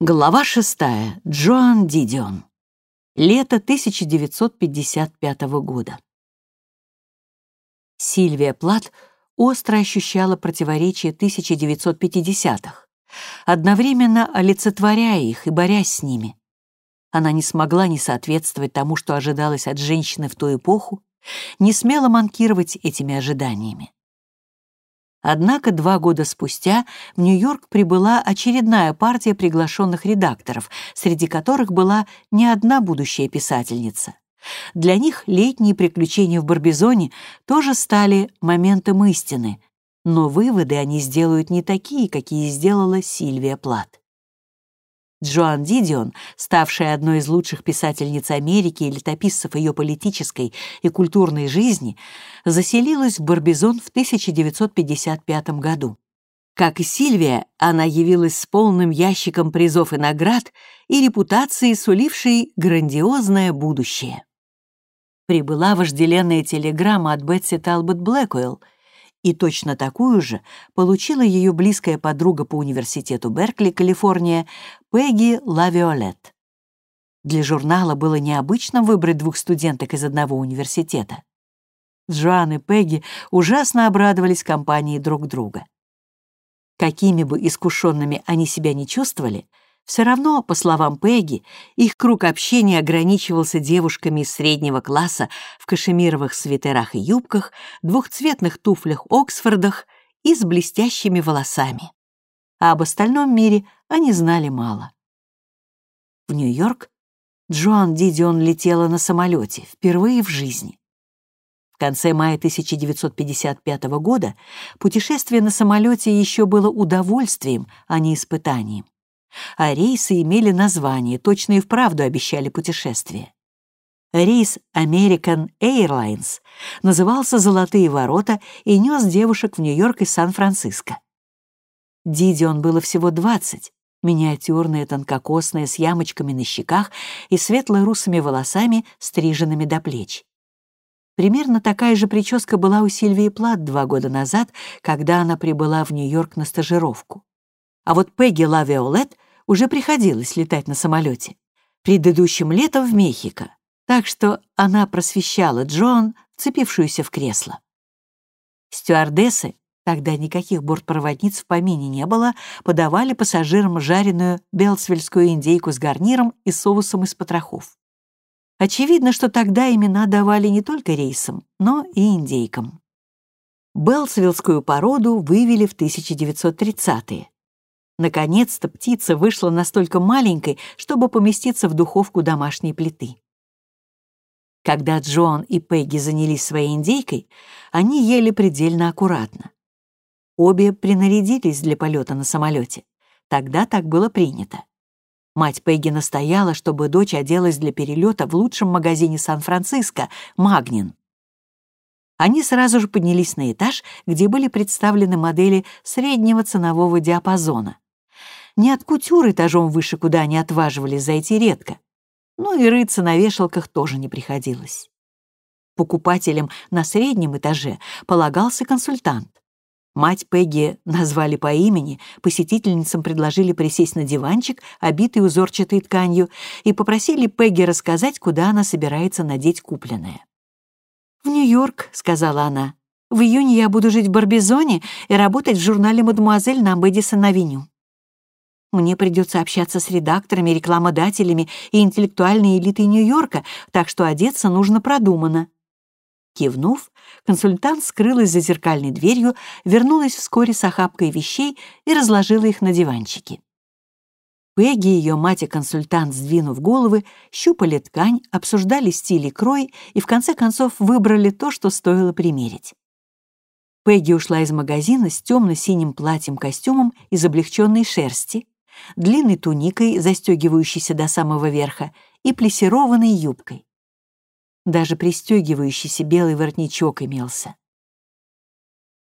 Глава шестая. Джоан Дидион. Лето 1955 года. Сильвия Плат остро ощущала противоречия 1950-х, одновременно олицетворяя их и борясь с ними. Она не смогла не соответствовать тому, что ожидалось от женщины в ту эпоху, не смела манкировать этими ожиданиями. Однако два года спустя в Нью-Йорк прибыла очередная партия приглашенных редакторов, среди которых была не одна будущая писательница. Для них летние приключения в Барбизоне тоже стали моментом истины, но выводы они сделают не такие, какие сделала Сильвия Плат. Джоан Дидион, ставшая одной из лучших писательниц Америки и летописцев ее политической и культурной жизни, заселилась в Барбизон в 1955 году. Как и Сильвия, она явилась с полным ящиком призов и наград и репутацией, сулившей грандиозное будущее. Прибыла вожделенная телеграмма от Бетси Талбот Блэкуэлл — и точно такую же получила ее близкая подруга по университету Беркли, Калифорния, Пегги Лавиолет. Для журнала было необычно выбрать двух студенток из одного университета. Джоан и Пегги ужасно обрадовались компании друг друга. Какими бы искушенными они себя не чувствовали, все равно, по словам Пегги, их круг общения ограничивался девушками из среднего класса в кашемировых свитерах и юбках, двухцветных туфлях-оксфордах и с блестящими волосами. А об остальном мире они знали мало. В Нью-Йорк Джоан Дидион летела на самолете впервые в жизни. В конце мая 1955 года путешествие на самолете еще было удовольствием, а не испытанием а рейсы имели название, точно и вправду обещали путешествие. Рейс American Airlines назывался «Золотые ворота» и нес девушек в Нью-Йорк и Сан-Франциско. Дидион было всего 20, миниатюрная, тонкокосная, с ямочками на щеках и светло-русыми волосами, стриженными до плеч. Примерно такая же прическа была у Сильвии Плат два года назад, когда она прибыла в Нью-Йорк на стажировку. А вот Пегги Лавиолет уже приходилось летать на самолете. Предыдущим летом в Мехико. Так что она просвещала Джон, вцепившуюся в кресло. Стюардессы, тогда никаких бортпроводниц в помине не было, подавали пассажирам жареную белсвельскую индейку с гарниром и соусом из потрохов. Очевидно, что тогда имена давали не только рейсам, но и индейкам. Белсвиллскую породу вывели в 1930-е. Наконец-то птица вышла настолько маленькой, чтобы поместиться в духовку домашней плиты. Когда Джон и Пегги занялись своей индейкой, они ели предельно аккуратно. Обе принарядились для полета на самолете. Тогда так было принято. Мать Пегги настояла, чтобы дочь оделась для перелета в лучшем магазине Сан-Франциско «Магнин». Они сразу же поднялись на этаж, где были представлены модели среднего ценового диапазона. Ни от кутюр этажом выше, куда они отваживались зайти редко. Ну и рыться на вешалках тоже не приходилось. Покупателям на среднем этаже полагался консультант. Мать Пегги назвали по имени, посетительницам предложили присесть на диванчик, обитый узорчатой тканью, и попросили Пегги рассказать, куда она собирается надеть купленное. «В Нью-Йорк», — сказала она. «В июне я буду жить в Барбизоне и работать в журнале «Мадемуазель» на Мэдисон-авеню». Мне придется общаться с редакторами, рекламодателями и интеллектуальной элитой Нью-Йорка, так что одеться нужно продуманно». Кивнув, консультант скрылась за зеркальной дверью, вернулась вскоре с охапкой вещей и разложила их на диванчике. Пегги и ее мать и консультант, сдвинув головы, щупали ткань, обсуждали стиль и крой и в конце концов выбрали то, что стоило примерить. Пегги ушла из магазина с темно-синим платьем-костюмом из облегченной шерсти, длинной туникой, застегивающейся до самого верха, и плессированной юбкой. Даже пристегивающийся белый воротничок имелся.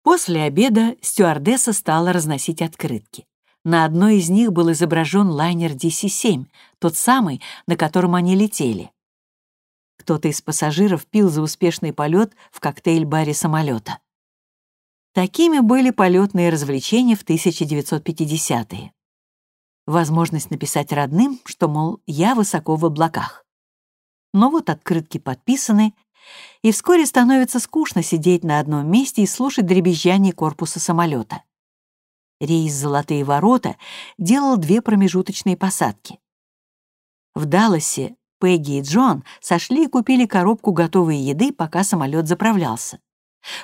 После обеда стюардесса стала разносить открытки. На одной из них был изображен лайнер DC-7, тот самый, на котором они летели. Кто-то из пассажиров пил за успешный полет в коктейль-баре самолета. Такими были полетные развлечения в 1950-е. Возможность написать родным, что, мол, я высоко в облаках. Но вот открытки подписаны, и вскоре становится скучно сидеть на одном месте и слушать дребезжание корпуса самолета. Рейс «Золотые ворота» делал две промежуточные посадки. В Далласе Пегги и Джон сошли и купили коробку готовой еды, пока самолет заправлялся.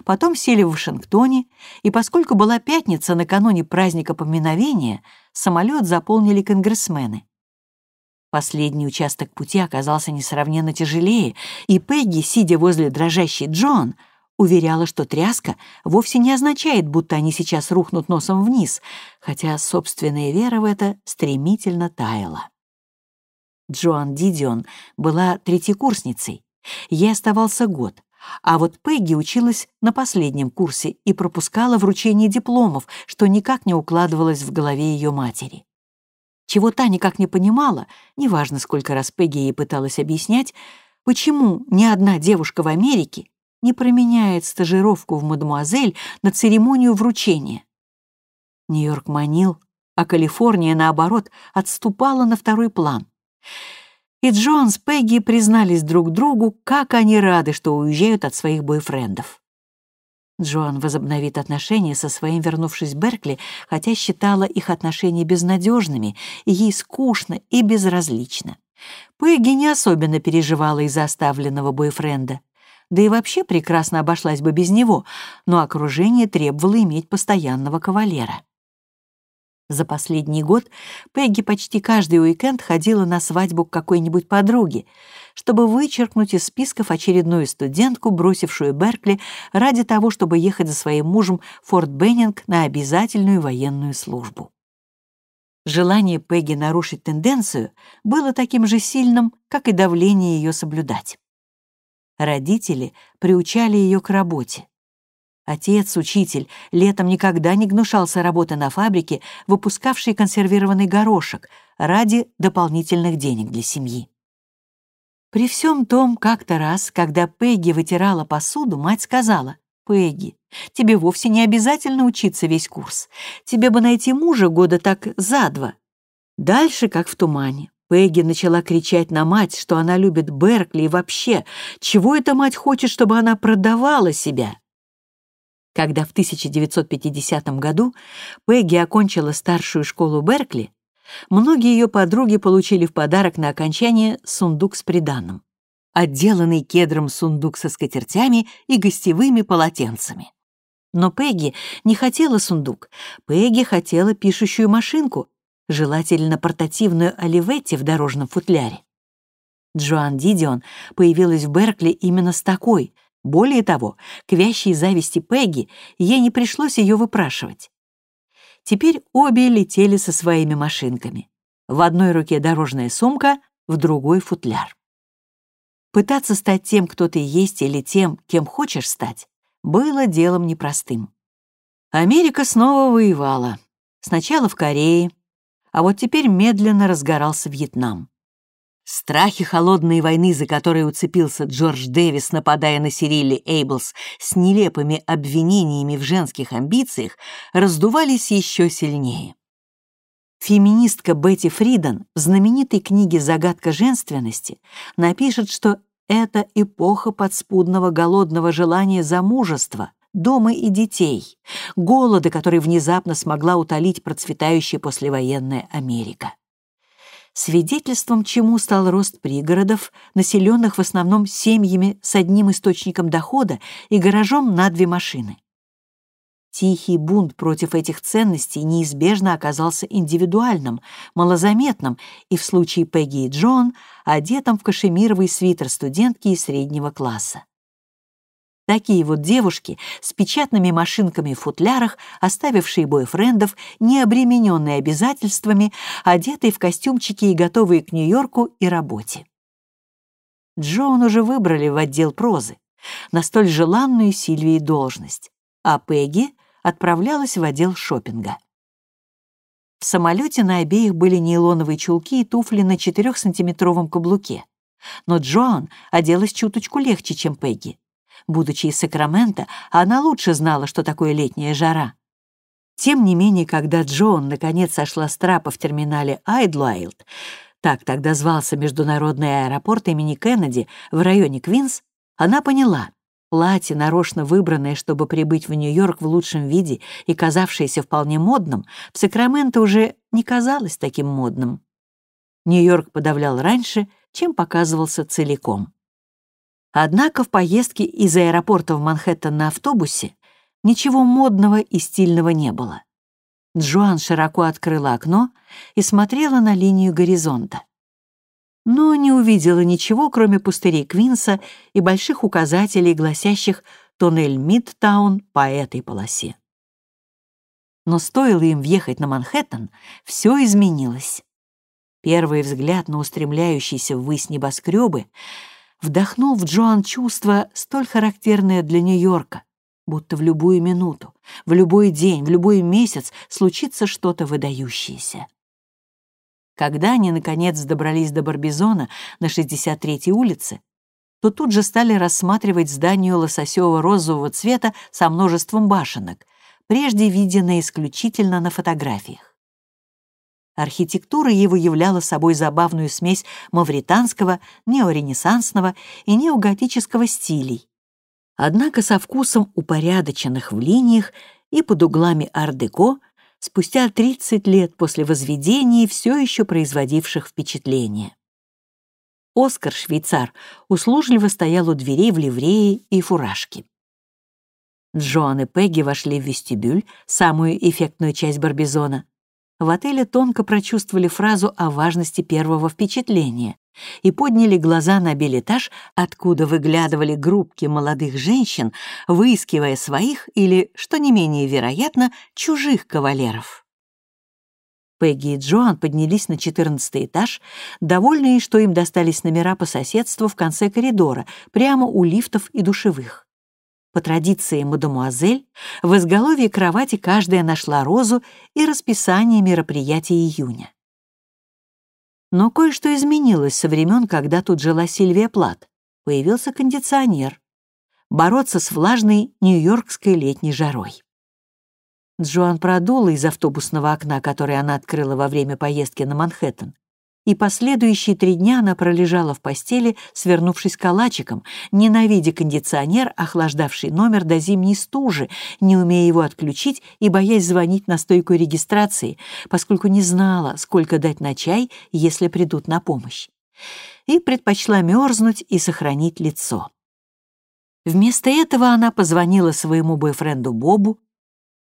Потом сели в Вашингтоне, и поскольку была пятница накануне праздника поминовения, самолет заполнили конгрессмены. Последний участок пути оказался несравненно тяжелее, и Пегги, сидя возле дрожащей Джон, уверяла, что тряска вовсе не означает, будто они сейчас рухнут носом вниз, хотя собственная вера в это стремительно таяла. Джоан Дидион была третьекурсницей. Ей оставался год, а вот Пегги училась на последнем курсе и пропускала вручение дипломов, что никак не укладывалось в голове ее матери. Чего та никак не понимала, неважно, сколько раз Пегги ей пыталась объяснять, почему ни одна девушка в Америке не променяет стажировку в «Мадемуазель» на церемонию вручения. Нью-Йорк манил, а Калифорния, наоборот, отступала на второй план. И Джон с Пегги признались друг другу, как они рады, что уезжают от своих бойфрендов. Джоан возобновит отношения со своим, вернувшись в Беркли, хотя считала их отношения безнадежными, и ей скучно и безразлично. Пегги не особенно переживала из-за оставленного бойфренда. Да и вообще прекрасно обошлась бы без него, но окружение требовало иметь постоянного кавалера. За последний год Пегги почти каждый уикенд ходила на свадьбу к какой-нибудь подруге, чтобы вычеркнуть из списков очередную студентку, бросившую Беркли ради того, чтобы ехать за своим мужем в Форт Беннинг на обязательную военную службу. Желание Пегги нарушить тенденцию было таким же сильным, как и давление ее соблюдать. Родители приучали ее к работе. Отец, учитель, летом никогда не гнушался работы на фабрике, выпускавшей консервированный горошек ради дополнительных денег для семьи. При всем том, как-то раз, когда Пегги вытирала посуду, мать сказала, «Пегги, тебе вовсе не обязательно учиться весь курс. Тебе бы найти мужа года так за два». Дальше, как в тумане. Пегги начала кричать на мать, что она любит Беркли и вообще, чего эта мать хочет, чтобы она продавала себя. Когда в 1950 году Пегги окончила старшую школу Беркли, многие ее подруги получили в подарок на окончание сундук с приданым. Отделанный кедром сундук со скатертями и гостевыми полотенцами. Но Пегги не хотела сундук. Пегги хотела пишущую машинку, желательно портативную Оливетти в дорожном футляре. Джоан Дидион появилась в Беркли именно с такой, более того, к вящей зависти Пегги ей не пришлось ее выпрашивать. Теперь обе летели со своими машинками. В одной руке дорожная сумка, в другой — футляр. Пытаться стать тем, кто ты есть, или тем, кем хочешь стать, было делом непростым. Америка снова воевала. Сначала в Корее, а вот теперь медленно разгорался Вьетнам. Страхи холодной войны, за которой уцепился Джордж Дэвис, нападая на Сирилли Эйблс с нелепыми обвинениями в женских амбициях, раздувались еще сильнее. Феминистка Бетти Фриден в знаменитой книге «Загадка женственности» напишет, что это эпоха подспудного голодного желания замужества, дома и детей, голода, который внезапно смогла утолить процветающая послевоенная Америка свидетельством чему стал рост пригородов, населенных в основном семьями с одним источником дохода и гаражом на две машины. Тихий бунт против этих ценностей неизбежно оказался индивидуальным, малозаметным и в случае Пегги и Джон одетым в кашемировый свитер студентки из среднего класса. Такие вот девушки с печатными машинками в футлярах, оставившие бойфрендов, не обремененные обязательствами, одетые в костюмчики и готовые к Нью-Йорку и работе. Джоан уже выбрали в отдел прозы, на столь желанную Сильвии должность, а Пегги отправлялась в отдел шопинга. В самолете на обеих были нейлоновые чулки и туфли на 4-сантиметровом каблуке. Но Джоан оделась чуточку легче, чем Пегги. Будучи из Сакрамента, она лучше знала, что такое летняя жара. Тем не менее, когда Джон наконец сошла с трапа в терминале Айдлайлд, так тогда звался международный аэропорт имени Кеннеди в районе Квинс, она поняла, платье, нарочно выбранное, чтобы прибыть в Нью-Йорк в лучшем виде и казавшееся вполне модным, в Сакраменто уже не казалось таким модным. Нью-Йорк подавлял раньше, чем показывался целиком. Однако в поездке из аэропорта в Манхэттен на автобусе ничего модного и стильного не было. Джоан широко открыла окно и смотрела на линию горизонта. Но не увидела ничего, кроме пустырей Квинса и больших указателей, гласящих «Туннель Мидтаун» по этой полосе. Но стоило им въехать на Манхэттен, все изменилось. Первый взгляд на устремляющиеся ввысь небоскребы вдохнул в Джоан чувство, столь характерное для Нью-Йорка, будто в любую минуту, в любой день, в любой месяц случится что-то выдающееся. Когда они, наконец, добрались до Барбизона на 63-й улице, то тут же стали рассматривать здание лососевого розового цвета со множеством башенок, прежде виденное исключительно на фотографиях. Архитектура его являла собой забавную смесь мавританского, неоренессансного и неоготического стилей, однако со вкусом упорядоченных в линиях и под углами ар-деко, спустя 30 лет после возведения, все еще производивших впечатление. Оскар, швейцар, услужливо стоял у дверей в ливрее и фуражке. Джоан и Пегги вошли в вестибюль, самую эффектную часть Барбизона, в отеле тонко прочувствовали фразу о важности первого впечатления и подняли глаза на билетаж, откуда выглядывали группки молодых женщин, выискивая своих или, что не менее вероятно, чужих кавалеров. Пегги и Джоан поднялись на четырнадцатый этаж, довольные, что им достались номера по соседству в конце коридора, прямо у лифтов и душевых. По традиции мадемуазель, в изголовье кровати каждая нашла розу и расписание мероприятий июня. Но кое-что изменилось со времен, когда тут жила Сильвия Плат. Появился кондиционер. Бороться с влажной нью-йоркской летней жарой. Джоан продула из автобусного окна, которое она открыла во время поездки на Манхэттен, и последующие три дня она пролежала в постели, свернувшись калачиком, ненавидя кондиционер, охлаждавший номер до зимней стужи, не умея его отключить и боясь звонить на стойку регистрации, поскольку не знала, сколько дать на чай, если придут на помощь. И предпочла мерзнуть и сохранить лицо. Вместо этого она позвонила своему бойфренду Бобу,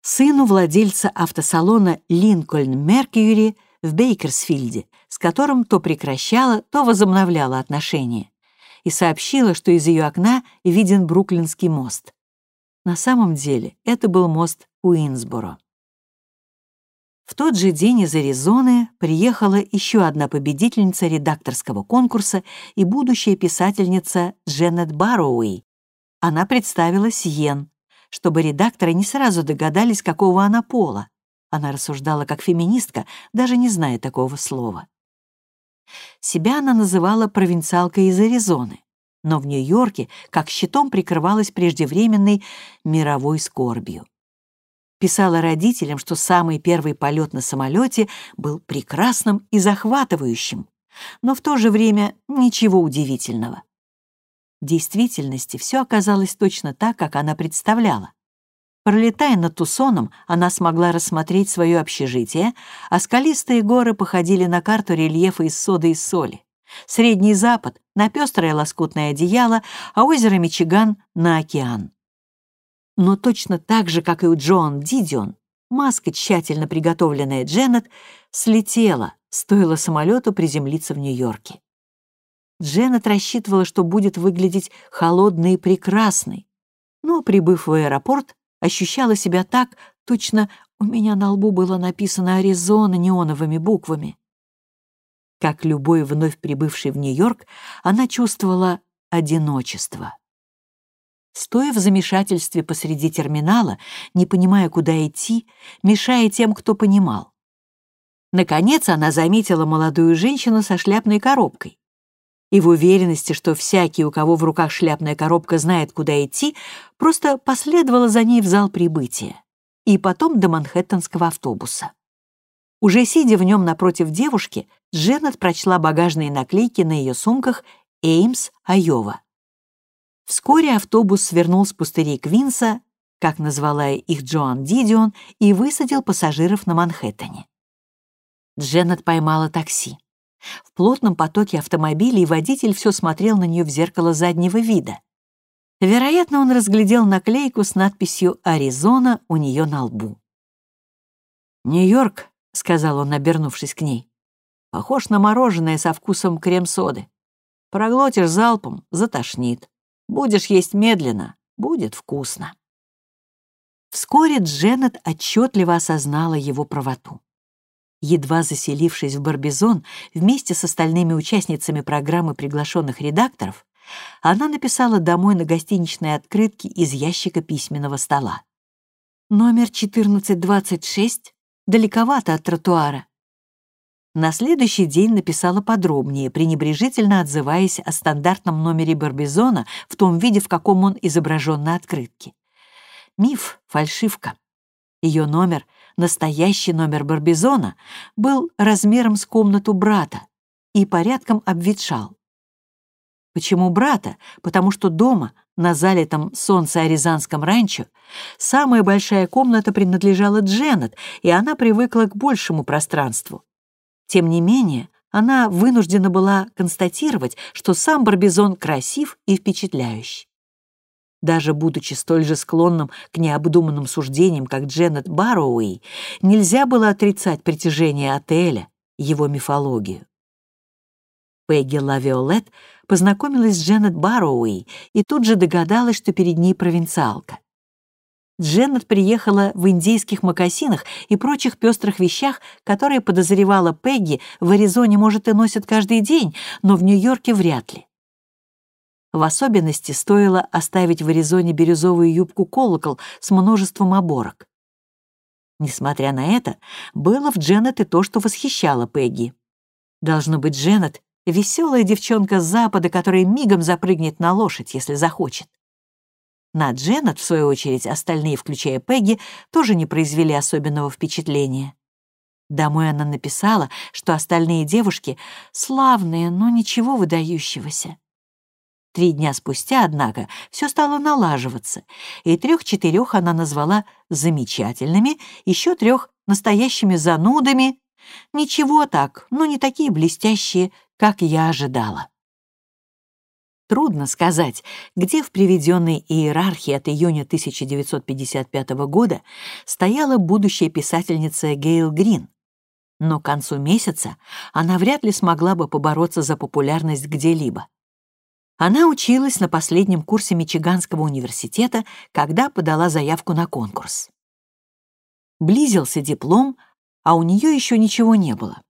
сыну владельца автосалона «Линкольн Меркьюри», в Бейкерсфилде, с которым то прекращала, то возобновляла отношения, и сообщила, что из ее окна виден Бруклинский мост. На самом деле это был мост Уинсборо. В тот же день из Аризоны приехала еще одна победительница редакторского конкурса и будущая писательница Дженнет Барроуи. Она представилась Йен, чтобы редакторы не сразу догадались, какого она пола. Она рассуждала как феминистка, даже не зная такого слова. Себя она называла провинциалкой из Аризоны, но в Нью-Йорке как щитом прикрывалась преждевременной мировой скорбью. Писала родителям, что самый первый полет на самолете был прекрасным и захватывающим, но в то же время ничего удивительного. В действительности все оказалось точно так, как она представляла. Пролетая над Тусоном, она смогла рассмотреть свое общежитие, а скалистые горы походили на карту рельефа из соды и соли. Средний Запад — на пестрое лоскутное одеяло, а озеро Мичиган — на океан. Но точно так же, как и у Джон Дидион, маска, тщательно приготовленная Дженнет, слетела, стоило самолету приземлиться в Нью-Йорке. Дженнет рассчитывала, что будет выглядеть холодной и прекрасной, но, прибыв в аэропорт, ощущала себя так, точно у меня на лбу было написано «Аризона» неоновыми буквами. Как любой вновь прибывший в Нью-Йорк, она чувствовала одиночество. Стоя в замешательстве посреди терминала, не понимая, куда идти, мешая тем, кто понимал. Наконец она заметила молодую женщину со шляпной коробкой и в уверенности, что всякий, у кого в руках шляпная коробка, знает, куда идти, просто последовала за ней в зал прибытия. и потом до манхэттенского автобуса. Уже сидя в нем напротив девушки, Дженнет прочла багажные наклейки на ее сумках «Эймс, Айова». Вскоре автобус свернул с пустырей Квинса, как назвала их Джоан Дидион, и высадил пассажиров на Манхэттене. Дженнет поймала такси. В плотном потоке автомобилей водитель все смотрел на нее в зеркало заднего вида. Вероятно, он разглядел наклейку с надписью «Аризона» у нее на лбу. «Нью-Йорк», — сказал он, обернувшись к ней, — «похож на мороженое со вкусом крем-соды. Проглотишь залпом — затошнит. Будешь есть медленно — будет вкусно». Вскоре Дженнет отчетливо осознала его правоту. Едва заселившись в Барбизон вместе с остальными участницами программы приглашенных редакторов, она написала домой на гостиничной открытке из ящика письменного стола. «Номер 1426 далековато от тротуара». На следующий день написала подробнее, пренебрежительно отзываясь о стандартном номере Барбизона в том виде, в каком он изображен на открытке. Миф, фальшивка. Ее номер — Настоящий номер Барбизона был размером с комнату брата и порядком обветшал. Почему брата? Потому что дома, на залитом солнце Аризанском ранчо, самая большая комната принадлежала Дженнет, и она привыкла к большему пространству. Тем не менее, она вынуждена была констатировать, что сам Барбизон красив и впечатляющий. Даже будучи столь же склонным к необдуманным суждениям, как Дженнет Барроуи, нельзя было отрицать притяжение отеля, его мифологию. Пегги Лавиолет познакомилась с Дженнет Барроуи и тут же догадалась, что перед ней провинциалка. Дженнет приехала в индейских мокасинах и прочих пестрых вещах, которые, подозревала Пегги, в Аризоне, может, и носят каждый день, но в Нью-Йорке вряд ли. В особенности стоило оставить в Аризоне бирюзовую юбку-колокол с множеством оборок. Несмотря на это, было в Дженнет и то, что восхищало Пегги. Должно быть, Дженнет — веселая девчонка с запада, которая мигом запрыгнет на лошадь, если захочет. На Дженнет, в свою очередь, остальные, включая Пегги, тоже не произвели особенного впечатления. Домой она написала, что остальные девушки славные, но ничего выдающегося. Три дня спустя, однако, все стало налаживаться, и трех-четырех она назвала замечательными, еще трех настоящими занудами. Ничего так, но не такие блестящие, как я ожидала. Трудно сказать, где в приведенной иерархии от июня 1955 года стояла будущая писательница Гейл Грин, но к концу месяца она вряд ли смогла бы побороться за популярность где-либо. Она училась на последнем курсе Мичиганского университета, когда подала заявку на конкурс. Близился диплом, а у нее еще ничего не было.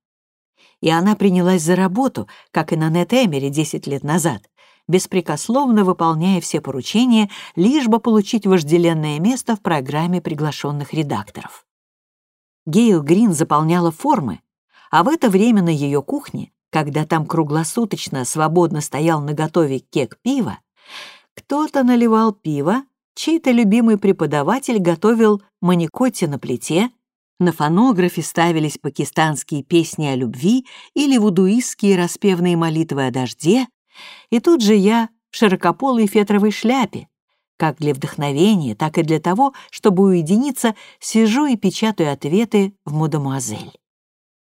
И она принялась за работу, как и на Нет-Эмере 10 лет назад, беспрекословно выполняя все поручения, лишь бы получить вожделенное место в программе приглашенных редакторов. Гейл Грин заполняла формы, а в это время на ее кухне когда там круглосуточно свободно стоял наготове кек пива, кто-то наливал пиво, чей-то любимый преподаватель готовил маникотти на плите, на фонографе ставились пакистанские песни о любви или вудуистские распевные молитвы о дожде, и тут же я в широкополой фетровой шляпе, как для вдохновения, так и для того, чтобы уединиться, сижу и печатаю ответы в «Мадемуазель».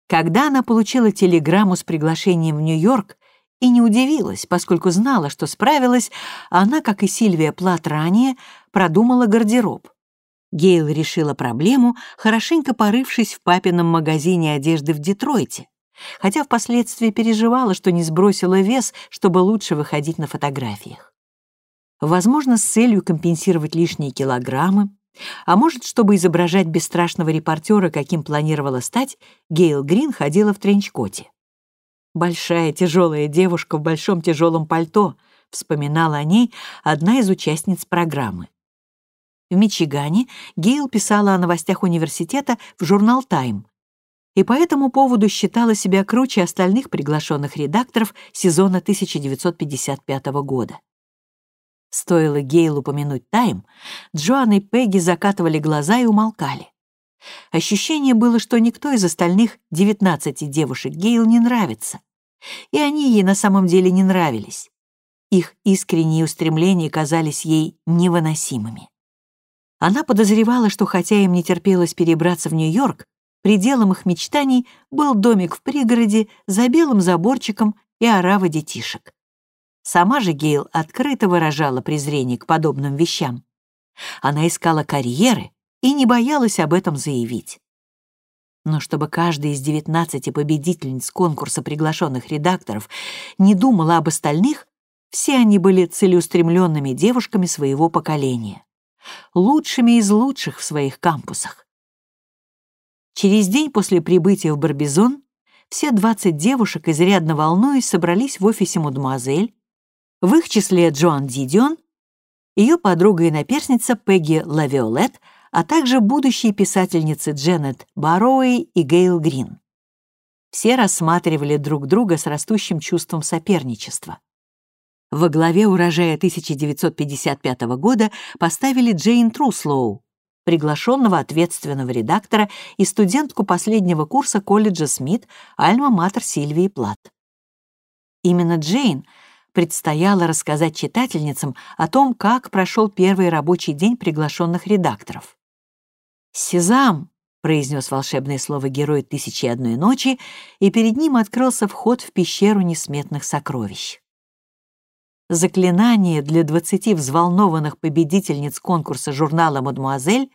Когда она получила телеграмму с приглашением в Нью-Йорк, и не удивилась, поскольку знала, что справилась, она, как и Сильвия Плат ранее, продумала гардероб. Гейл решила проблему, хорошенько порывшись в папином магазине одежды в Детройте, хотя впоследствии переживала, что не сбросила вес, чтобы лучше выходить на фотографиях. Возможно, с целью компенсировать лишние килограммы, а может, чтобы изображать бесстрашного репортера, каким планировала стать, Гейл Грин ходила в тренчкоте. «Большая тяжелая девушка в большом тяжелом пальто», вспоминала о ней одна из участниц программы. В Мичигане Гейл писала о новостях университета в журнал «Тайм», и по этому поводу считала себя круче остальных приглашенных редакторов сезона 1955 года. Стоило Гейлу упомянуть Тайм, Джоан и Пегги закатывали глаза и умолкали. Ощущение было, что никто из остальных 19 девушек Гейл не нравится. И они ей на самом деле не нравились. Их искренние устремления казались ей невыносимыми. Она подозревала, что хотя им не терпелось перебраться в Нью-Йорк, пределом их мечтаний был домик в пригороде за белым заборчиком и орава детишек. Сама же Гейл открыто выражала презрение к подобным вещам. Она искала карьеры и не боялась об этом заявить. Но чтобы каждая из 19 победительниц конкурса приглашенных редакторов не думала об остальных, все они были целеустремленными девушками своего поколения, лучшими из лучших в своих кампусах. Через день после прибытия в Барбизон все 20 девушек, изрядно волнуясь, собрались в офисе мадемуазель, в их числе Джоан Дидион, ее подруга и наперсница Пегги Лавиолет, а также будущие писательницы Дженнет Барроуэй и Гейл Грин. Все рассматривали друг друга с растущим чувством соперничества. Во главе урожая 1955 года поставили Джейн Труслоу, приглашенного ответственного редактора и студентку последнего курса колледжа Смит, альма-матер Сильвии Плат. Именно Джейн предстояло рассказать читательницам о том, как прошел первый рабочий день приглашенных редакторов. «Сезам!» — произнес волшебное слово герой «Тысячи и одной ночи», и перед ним открылся вход в пещеру несметных сокровищ. Заклинание для двадцати взволнованных победительниц конкурса журнала «Мадемуазель»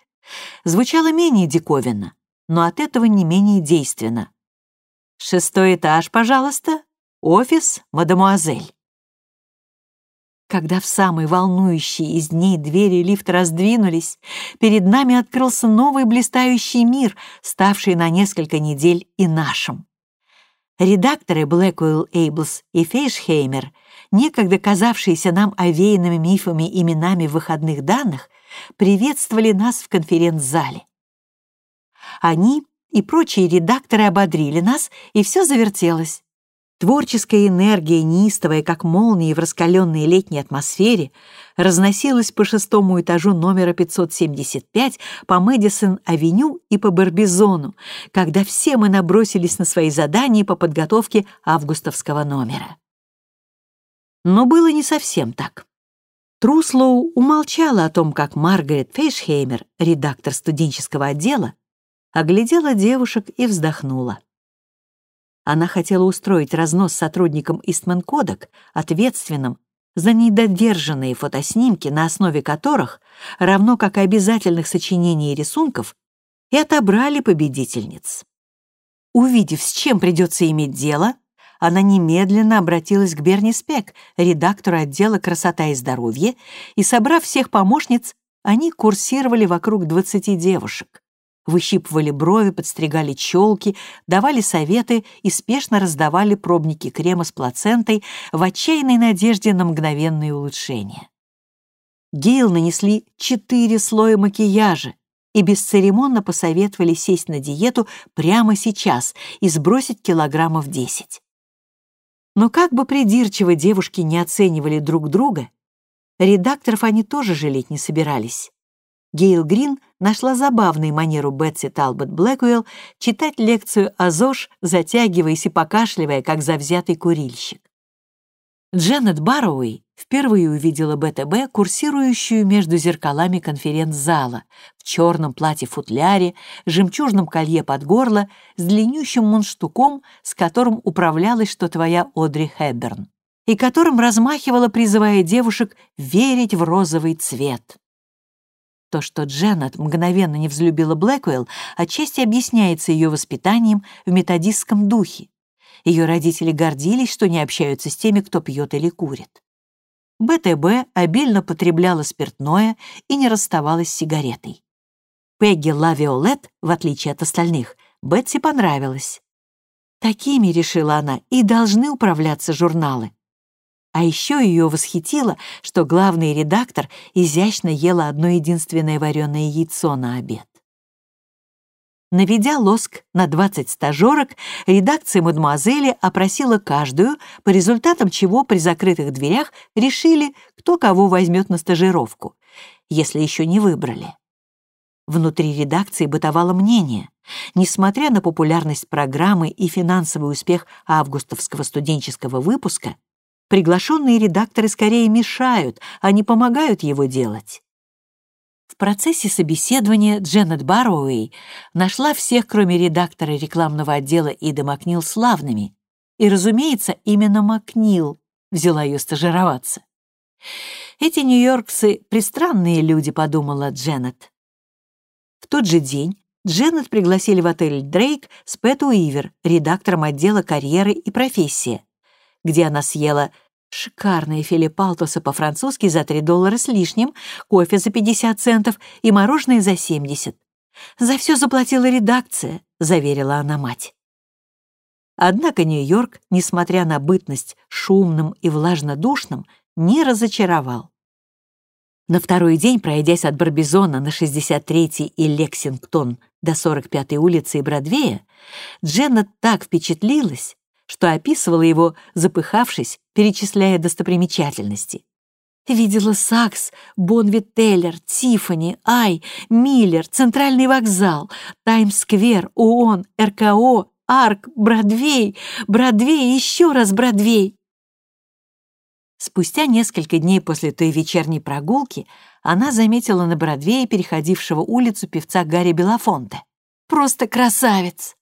звучало менее диковинно, но от этого не менее действенно. «Шестой этаж, пожалуйста. Офис, мадемуазель». Когда в самый волнующий из дней двери лифта раздвинулись, перед нами открылся новый блистающий мир, ставший на несколько недель и нашим. Редакторы Блэкуэлл Эйблс и Фейшхеймер — некогда казавшиеся нам овеянными мифами именами выходных данных, приветствовали нас в конференц-зале. Они и прочие редакторы ободрили нас, и все завертелось. Творческая энергия, неистовая, как молнии в раскаленной летней атмосфере, разносилась по шестому этажу номера 575, по Мэдисон-авеню и по Барбизону, когда все мы набросились на свои задания по подготовке августовского номера. Но было не совсем так. Труслоу умолчала о том, как Маргарет Фейшхеймер, редактор студенческого отдела, оглядела девушек и вздохнула. Она хотела устроить разнос сотрудникам Истман Кодек, ответственным за недодержанные фотоснимки, на основе которых, равно как и обязательных сочинений и рисунков, и отобрали победительниц. Увидев, с чем придется иметь дело, она немедленно обратилась к Берни Спек, редактору отдела «Красота и здоровье», и, собрав всех помощниц, они курсировали вокруг 20 девушек. Выщипывали брови, подстригали челки, давали советы и спешно раздавали пробники крема с плацентой в отчаянной надежде на мгновенные улучшения. Гейл нанесли четыре слоя макияжа и бесцеремонно посоветовали сесть на диету прямо сейчас и сбросить килограммов 10. Но как бы придирчиво девушки не оценивали друг друга, редакторов они тоже жалеть не собирались. Гейл Грин нашла забавной манеру Бетси Талбот Блэкуэлл читать лекцию о ЗОЖ, затягиваясь и покашливая, как завзятый курильщик. Дженнет Барроуэй впервые увидела БТБ, курсирующую между зеркалами конференц-зала, в черном платье-футляре, жемчужном колье под горло, с длиннющим мундштуком, с которым управлялась что твоя Одри Хэбберн, и которым размахивала, призывая девушек верить в розовый цвет. То, что Дженнет мгновенно не взлюбила Блэквелл, отчасти объясняется ее воспитанием в методистском духе. Ее родители гордились, что не общаются с теми, кто пьет или курит. БТБ обильно потребляла спиртное и не расставалась с сигаретой. Пегги Лавиолет, в отличие от остальных, Бетси понравилась. Такими, решила она, и должны управляться журналы. А еще ее восхитило, что главный редактор изящно ела одно единственное вареное яйцо на обед. Наведя лоск на 20 стажерок, редакция «Мадемуазели» опросила каждую, по результатам чего при закрытых дверях решили, кто кого возьмет на стажировку, если еще не выбрали. Внутри редакции бытовало мнение. Несмотря на популярность программы и финансовый успех августовского студенческого выпуска, приглашенные редакторы скорее мешают, а не помогают его делать. В процессе собеседования Дженнет Барроуэй нашла всех, кроме редактора рекламного отдела Иды Макнил, славными. И, разумеется, именно Макнил взяла ее стажироваться. «Эти нью-йоркцы — пристранные люди», — подумала Дженнет. В тот же день Дженнет пригласили в отель «Дрейк» с Пэт Уивер, редактором отдела «Карьеры и профессия», где она съела шикарные филе палтуса по-французски за 3 доллара с лишним, кофе за 50 центов и мороженое за 70. «За все заплатила редакция», — заверила она мать. Однако Нью-Йорк, несмотря на бытность шумным и влажно-душным, не разочаровал. На второй день, пройдясь от Барбизона на 63-й и Лексингтон до 45-й улицы и Бродвея, Дженнет так впечатлилась, что описывала его, запыхавшись, перечисляя достопримечательности. Видела Сакс, Бонвителлер, Тиффани, Ай, Миллер, Центральный вокзал, Таймс-сквер, ООН, РКО, Арк, Бродвей, Бродвей еще раз Бродвей. Спустя несколько дней после той вечерней прогулки она заметила на Бродвее переходившего улицу певца Гарри Белофонте. «Просто красавец!»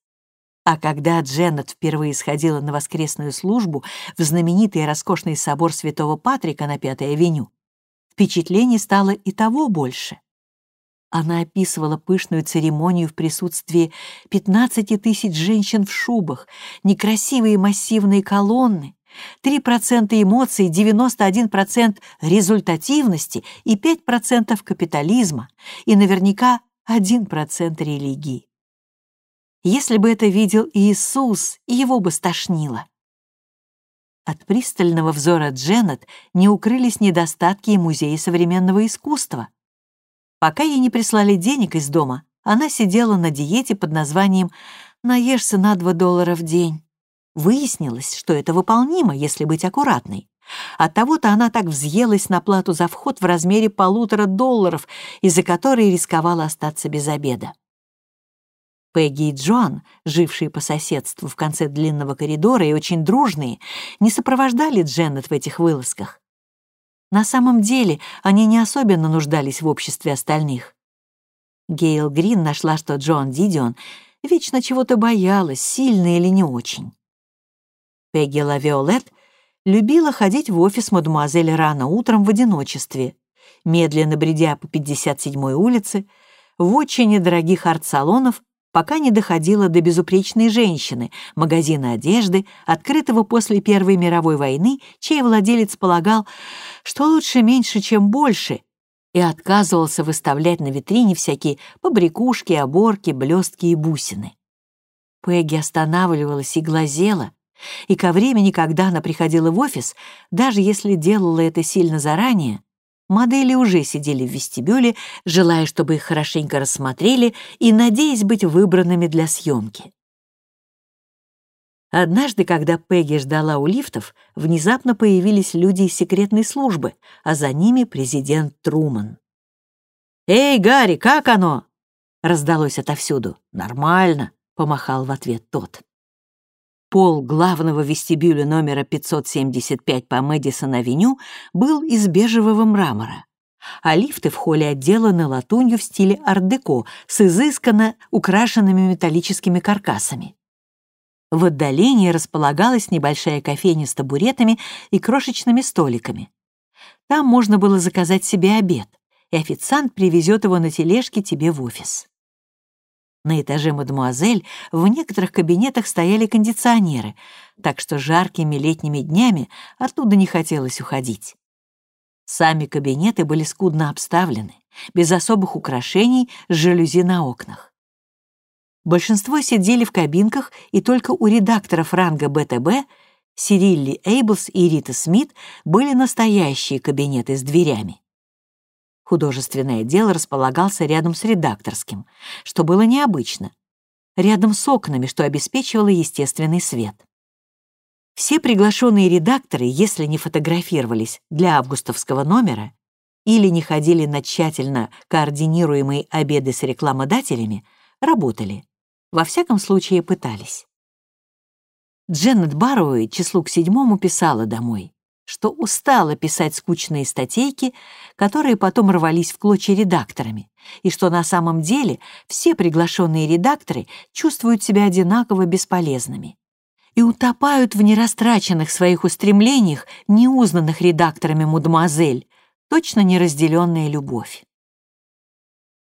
А когда Дженнет впервые сходила на воскресную службу в знаменитый и роскошный собор Святого Патрика на Пятой авеню, впечатлений стало и того больше. Она описывала пышную церемонию в присутствии 15 тысяч женщин в шубах, некрасивые массивные колонны, 3% эмоций, 91% результативности и 5% капитализма, и наверняка 1% религии. Если бы это видел Иисус, его бы стошнило. От пристального взора Дженнет не укрылись недостатки и музея современного искусства. Пока ей не прислали денег из дома, она сидела на диете под названием «Наешься на 2 доллара в день». Выяснилось, что это выполнимо, если быть аккуратной. Оттого-то она так взъелась на плату за вход в размере полутора долларов, из-за которой рисковала остаться без обеда. Пегги и Джон, жившие по соседству в конце длинного коридора и очень дружные, не сопровождали Дженнет в этих вылазках. На самом деле они не особенно нуждались в обществе остальных. Гейл Грин нашла, что Джон Дидион вечно чего-то боялась, сильно или не очень. Пегги Лавиолет любила ходить в офис мадемуазель рано утром в одиночестве, медленно бредя по 57-й улице, в очень недорогих арт-салонов, пока не доходила до безупречной женщины, магазина одежды, открытого после Первой мировой войны, чей владелец полагал, что лучше меньше, чем больше, и отказывался выставлять на витрине всякие побрякушки, оборки, блестки и бусины. Пегги останавливалась и глазела, и ко времени, когда она приходила в офис, даже если делала это сильно заранее, модели уже сидели в вестибюле, желая, чтобы их хорошенько рассмотрели и надеясь быть выбранными для съемки. Однажды, когда Пегги ждала у лифтов, внезапно появились люди из секретной службы, а за ними президент Труман. «Эй, Гарри, как оно?» — раздалось отовсюду. «Нормально», — помахал в ответ тот. Пол главного вестибюля номера 575 по Мэдисон-авеню был из бежевого мрамора, а лифты в холле отделаны латунью в стиле ар-деко с изысканно украшенными металлическими каркасами. В отдалении располагалась небольшая кофейня с табуретами и крошечными столиками. Там можно было заказать себе обед, и официант привезет его на тележке тебе в офис. На этаже «Мадемуазель» в некоторых кабинетах стояли кондиционеры, так что жаркими летними днями оттуда не хотелось уходить. Сами кабинеты были скудно обставлены, без особых украшений, с жалюзи на окнах. Большинство сидели в кабинках, и только у редакторов ранга БТБ Сирилли Эйблс и Рита Смит были настоящие кабинеты с дверями. Художественный отдел располагался рядом с редакторским, что было необычно, рядом с окнами, что обеспечивало естественный свет. Все приглашенные редакторы, если не фотографировались для августовского номера или не ходили на тщательно координируемые обеды с рекламодателями, работали. Во всяком случае, пытались. Дженнет Барроуи числу к седьмому писала домой, что устала писать скучные статейки, которые потом рвались в клочья редакторами, и что на самом деле все приглашенные редакторы чувствуют себя одинаково бесполезными и утопают в нерастраченных своих устремлениях, неузнанных редакторами мадемуазель, точно неразделенная любовь.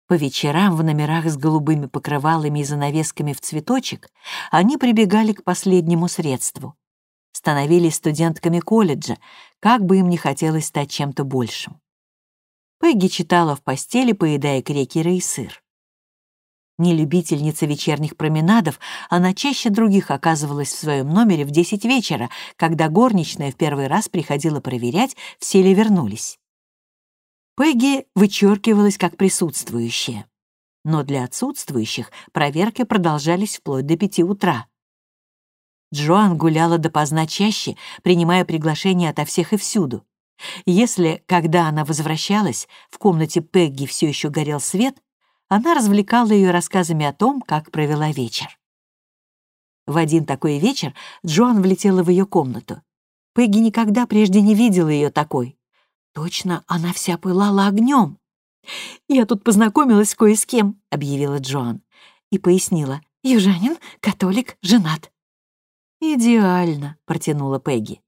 По вечерам в номерах с голубыми покрывалами и занавесками в цветочек они прибегали к последнему средству. Становились студентками колледжа, как бы им не хотелось стать чем-то большим. Пегги читала в постели, поедая крекеры и сыр. Не любительница вечерних променадов, она чаще других оказывалась в своем номере в 10 вечера, когда горничная в первый раз приходила проверять, все ли вернулись. Пегги вычеркивалась как присутствующая. Но для отсутствующих проверки продолжались вплоть до пяти утра. Джоан гуляла допоздна чаще, принимая приглашения ото всех и всюду. Если, когда она возвращалась, в комнате Пегги все еще горел свет, она развлекала ее рассказами о том, как провела вечер. В один такой вечер Джоан влетела в ее комнату. Пегги никогда прежде не видела ее такой. Точно, она вся пылала огнем. «Я тут познакомилась кое с кем», — объявила Джоан. И пояснила. «Южанин, католик, женат». «Идеально», — протянула Пегги.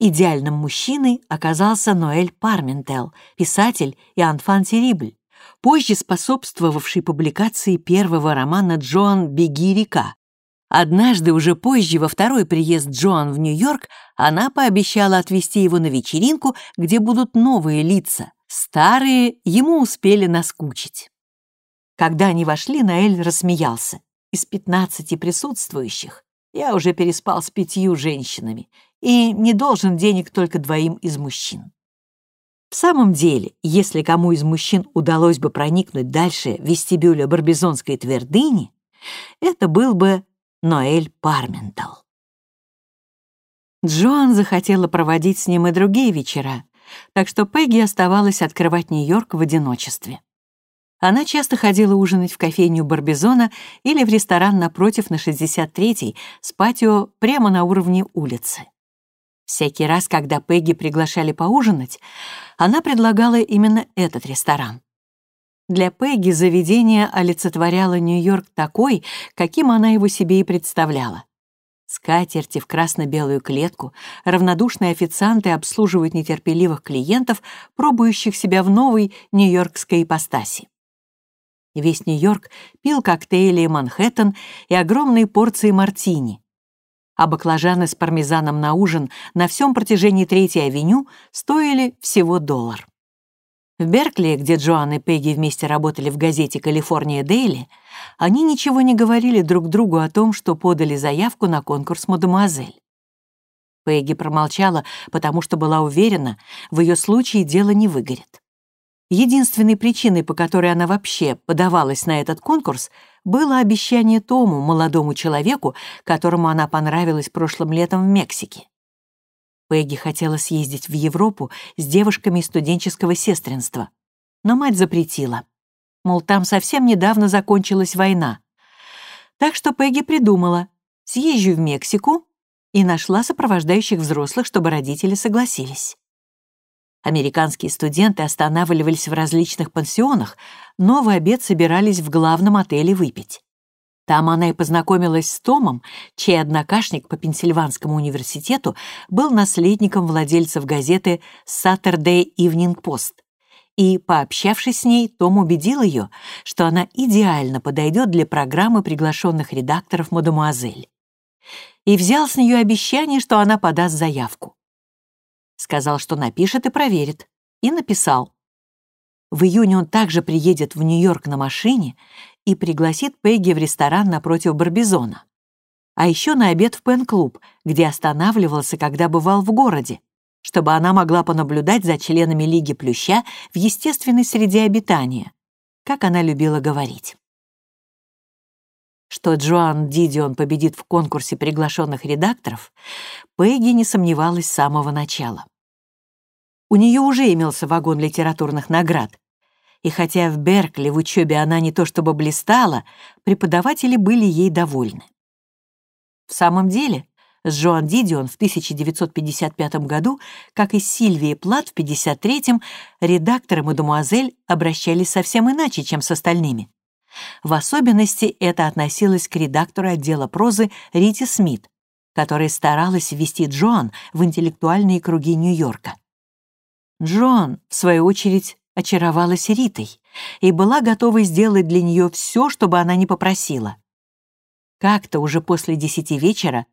Идеальным мужчиной оказался Ноэль Парментел, писатель и анфан Терибль, позже способствовавший публикации первого романа Джоан «Беги, река», Однажды, уже позже, во второй приезд Джоан в Нью-Йорк, она пообещала отвезти его на вечеринку, где будут новые лица. Старые ему успели наскучить. Когда они вошли, Наэль рассмеялся. Из пятнадцати присутствующих я уже переспал с пятью женщинами и не должен денег только двоим из мужчин. В самом деле, если кому из мужчин удалось бы проникнуть дальше вестибюля Барбизонской твердыни, это был бы Ноэль Парментал. Джоан захотела проводить с ним и другие вечера, так что Пегги оставалась открывать Нью-Йорк в одиночестве. Она часто ходила ужинать в кофейню Барбизона или в ресторан напротив на 63-й с патио прямо на уровне улицы. Всякий раз, когда Пегги приглашали поужинать, она предлагала именно этот ресторан. Для Пегги заведение олицетворяло Нью-Йорк такой, каким она его себе и представляла. Скатерти в красно-белую клетку, равнодушные официанты обслуживают нетерпеливых клиентов, пробующих себя в новой нью-йоркской ипостаси. Весь Нью-Йорк пил коктейли «Манхэттен» и огромные порции мартини. А баклажаны с пармезаном на ужин на всем протяжении Третьей авеню стоили всего доллар. В Беркли, где Джоан и Пегги вместе работали в газете «Калифорния Дейли», они ничего не говорили друг другу о том, что подали заявку на конкурс «Мадемуазель». Пегги промолчала, потому что была уверена, в ее случае дело не выгорит. Единственной причиной, по которой она вообще подавалась на этот конкурс, было обещание Тому, молодому человеку, которому она понравилась прошлым летом в Мексике. Пегги хотела съездить в Европу с девушками студенческого сестринства. Но мать запретила. Мол, там совсем недавно закончилась война. Так что Пегги придумала «съезжу в Мексику» и нашла сопровождающих взрослых, чтобы родители согласились. Американские студенты останавливались в различных пансионах, но в обед собирались в главном отеле выпить. Там она и познакомилась с Томом, чей однокашник по Пенсильванскому университету был наследником владельцев газеты Saturday Evening Post. И, пообщавшись с ней, Том убедил ее, что она идеально подойдет для программы приглашенных редакторов «Мадемуазель». И взял с нее обещание, что она подаст заявку. Сказал, что напишет и проверит. И написал. В июне он также приедет в Нью-Йорк на машине и пригласит Пегги в ресторан напротив Барбизона. А еще на обед в Пен-клуб, где останавливался, когда бывал в городе, чтобы она могла понаблюдать за членами Лиги Плюща в естественной среде обитания, как она любила говорить. Что Джоан Дидион победит в конкурсе приглашенных редакторов, Пегги не сомневалась с самого начала. У нее уже имелся вагон литературных наград, и хотя в Беркли в учебе она не то чтобы блистала, преподаватели были ей довольны. В самом деле, с Джоан Дидион в 1955 году, как и с Сильвией Плат в 1953, редакторы «Мадемуазель» обращались совсем иначе, чем с остальными. В особенности это относилось к редактору отдела прозы Рите Смит, которая старалась ввести Джоан в интеллектуальные круги Нью-Йорка. Джоан, в свою очередь, очаровалась Ритой и была готова сделать для нее все, чтобы она не попросила. Как-то уже после десяти вечера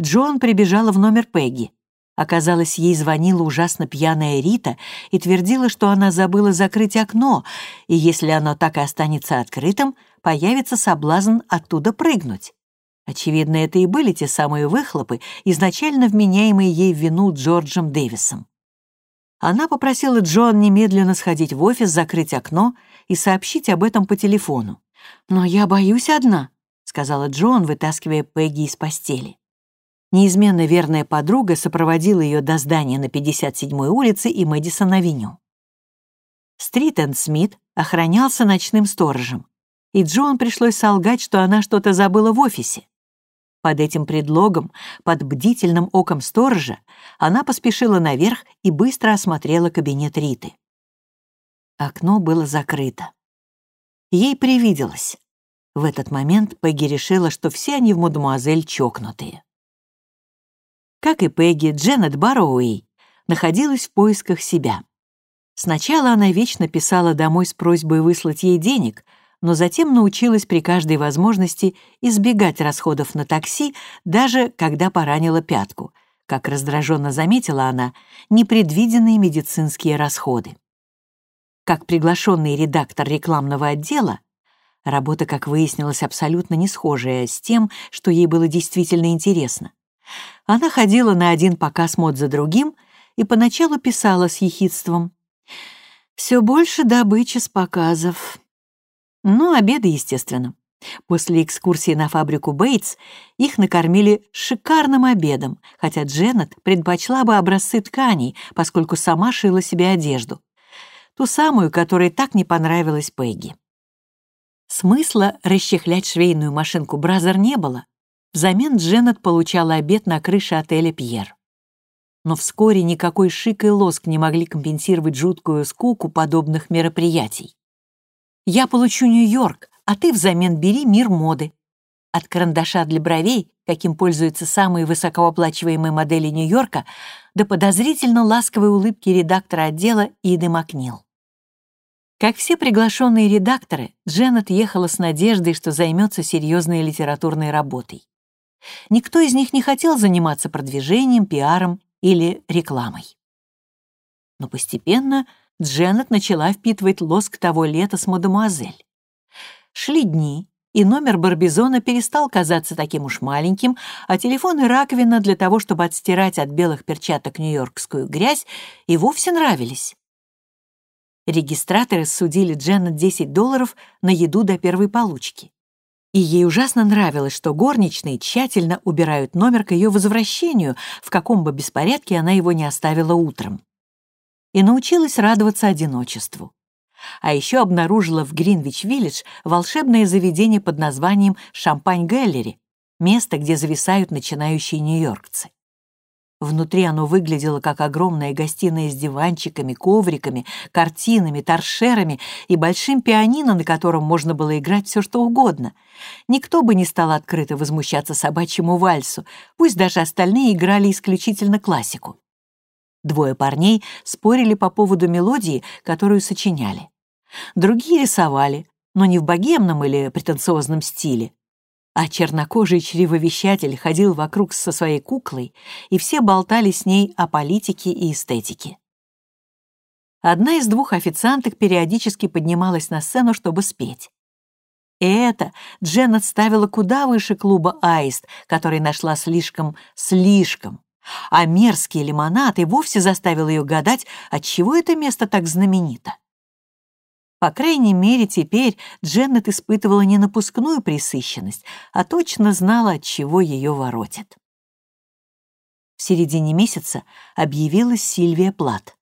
Джоан прибежала в номер Пегги. Оказалось, ей звонила ужасно пьяная Рита и твердила, что она забыла закрыть окно, и если оно так и останется открытым, появится соблазн оттуда прыгнуть. Очевидно, это и были те самые выхлопы, изначально вменяемые ей в вину Джорджем Дэвисом. Она попросила Джоан немедленно сходить в офис, закрыть окно и сообщить об этом по телефону. «Но я боюсь одна», — сказала Джоан, вытаскивая Пегги из постели. Неизменно верная подруга сопроводила ее до здания на 57-й улице и Мэдисон-авеню. Стрит-энд Смит охранялся ночным сторожем, и Джоан пришлось солгать, что она что-то забыла в офисе. Под этим предлогом, под бдительным оком сторожа, она поспешила наверх и быстро осмотрела кабинет Риты. Окно было закрыто. Ей привиделось. В этот момент Пегги решила, что все они в мадемуазель чокнутые. Как и Пегги, Дженнет Барроуэй находилась в поисках себя. Сначала она вечно писала домой с просьбой выслать ей денег, но затем научилась при каждой возможности избегать расходов на такси, даже когда поранила пятку. Как раздраженно заметила она, непредвиденные медицинские расходы. Как приглашенный редактор рекламного отдела, работа, как выяснилось, абсолютно не схожая с тем, что ей было действительно интересно. Она ходила на один показ мод за другим и поначалу писала с ехидством. «Все больше добычи с показов». Ну, обеды, естественно. После экскурсии на фабрику Бейтс их накормили шикарным обедом, хотя Дженнет предпочла бы образцы тканей, поскольку сама шила себе одежду. Ту самую, которая так не понравилась Пегги. Смысла расчехлять швейную машинку Brother не было, Взамен Дженнет получала обед на крыше отеля «Пьер». Но вскоре никакой шик и лоск не могли компенсировать жуткую скуку подобных мероприятий. «Я получу Нью-Йорк, а ты взамен бери мир моды». От карандаша для бровей, каким пользуются самые высокооплачиваемые модели Нью-Йорка, до подозрительно ласковой улыбки редактора отдела Иды Макнил. Как все приглашенные редакторы, Дженнет ехала с надеждой, что займется серьезной литературной работой. Никто из них не хотел заниматься продвижением, пиаром или рекламой. Но постепенно Дженнет начала впитывать лоск того лета с мадемуазель. Шли дни, и номер Барбизона перестал казаться таким уж маленьким, а телефон и раковина для того, чтобы отстирать от белых перчаток нью-йоркскую грязь, и вовсе нравились. Регистраторы судили Дженнет 10 долларов на еду до первой получки и ей ужасно нравилось, что горничные тщательно убирают номер к ее возвращению, в каком бы беспорядке она его не оставила утром. И научилась радоваться одиночеству. А еще обнаружила в Гринвич-Виллидж волшебное заведение под названием «Шампань-гэллери», место, где зависают начинающие нью-йоркцы. Внутри оно выглядело как огромная гостиная с диванчиками, ковриками, картинами, торшерами и большим пианино, на котором можно было играть все что угодно. Никто бы не стал открыто возмущаться собачьему вальсу, пусть даже остальные играли исключительно классику. Двое парней спорили по поводу мелодии, которую сочиняли. Другие рисовали, но не в богемном или претенциозном стиле, а чернокожий чревовещатель ходил вокруг со своей куклой, и все болтали с ней о политике и эстетике. Одна из двух официанток периодически поднималась на сцену, чтобы спеть. И это Джен отставила куда выше клуба «Аист», который нашла слишком, слишком. А мерзкий лимонад и вовсе заставил ее гадать, отчего это место так знаменито. По крайней мере, теперь Дженнет испытывала не напускную присыщенность, а точно знала, от чего ее воротит. В середине месяца объявилась Сильвия Плат.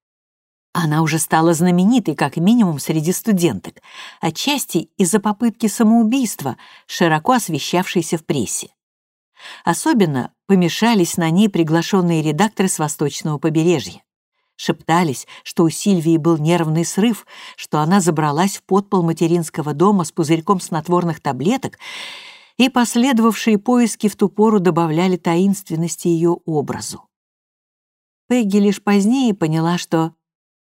Она уже стала знаменитой, как минимум, среди студенток, отчасти из-за попытки самоубийства, широко освещавшейся в прессе. Особенно помешались на ней приглашенные редакторы с восточного побережья. Шептались, что у Сильвии был нервный срыв, что она забралась в подпол материнского дома с пузырьком снотворных таблеток, и последовавшие поиски в ту пору добавляли таинственности ее образу. Пегги лишь позднее поняла, что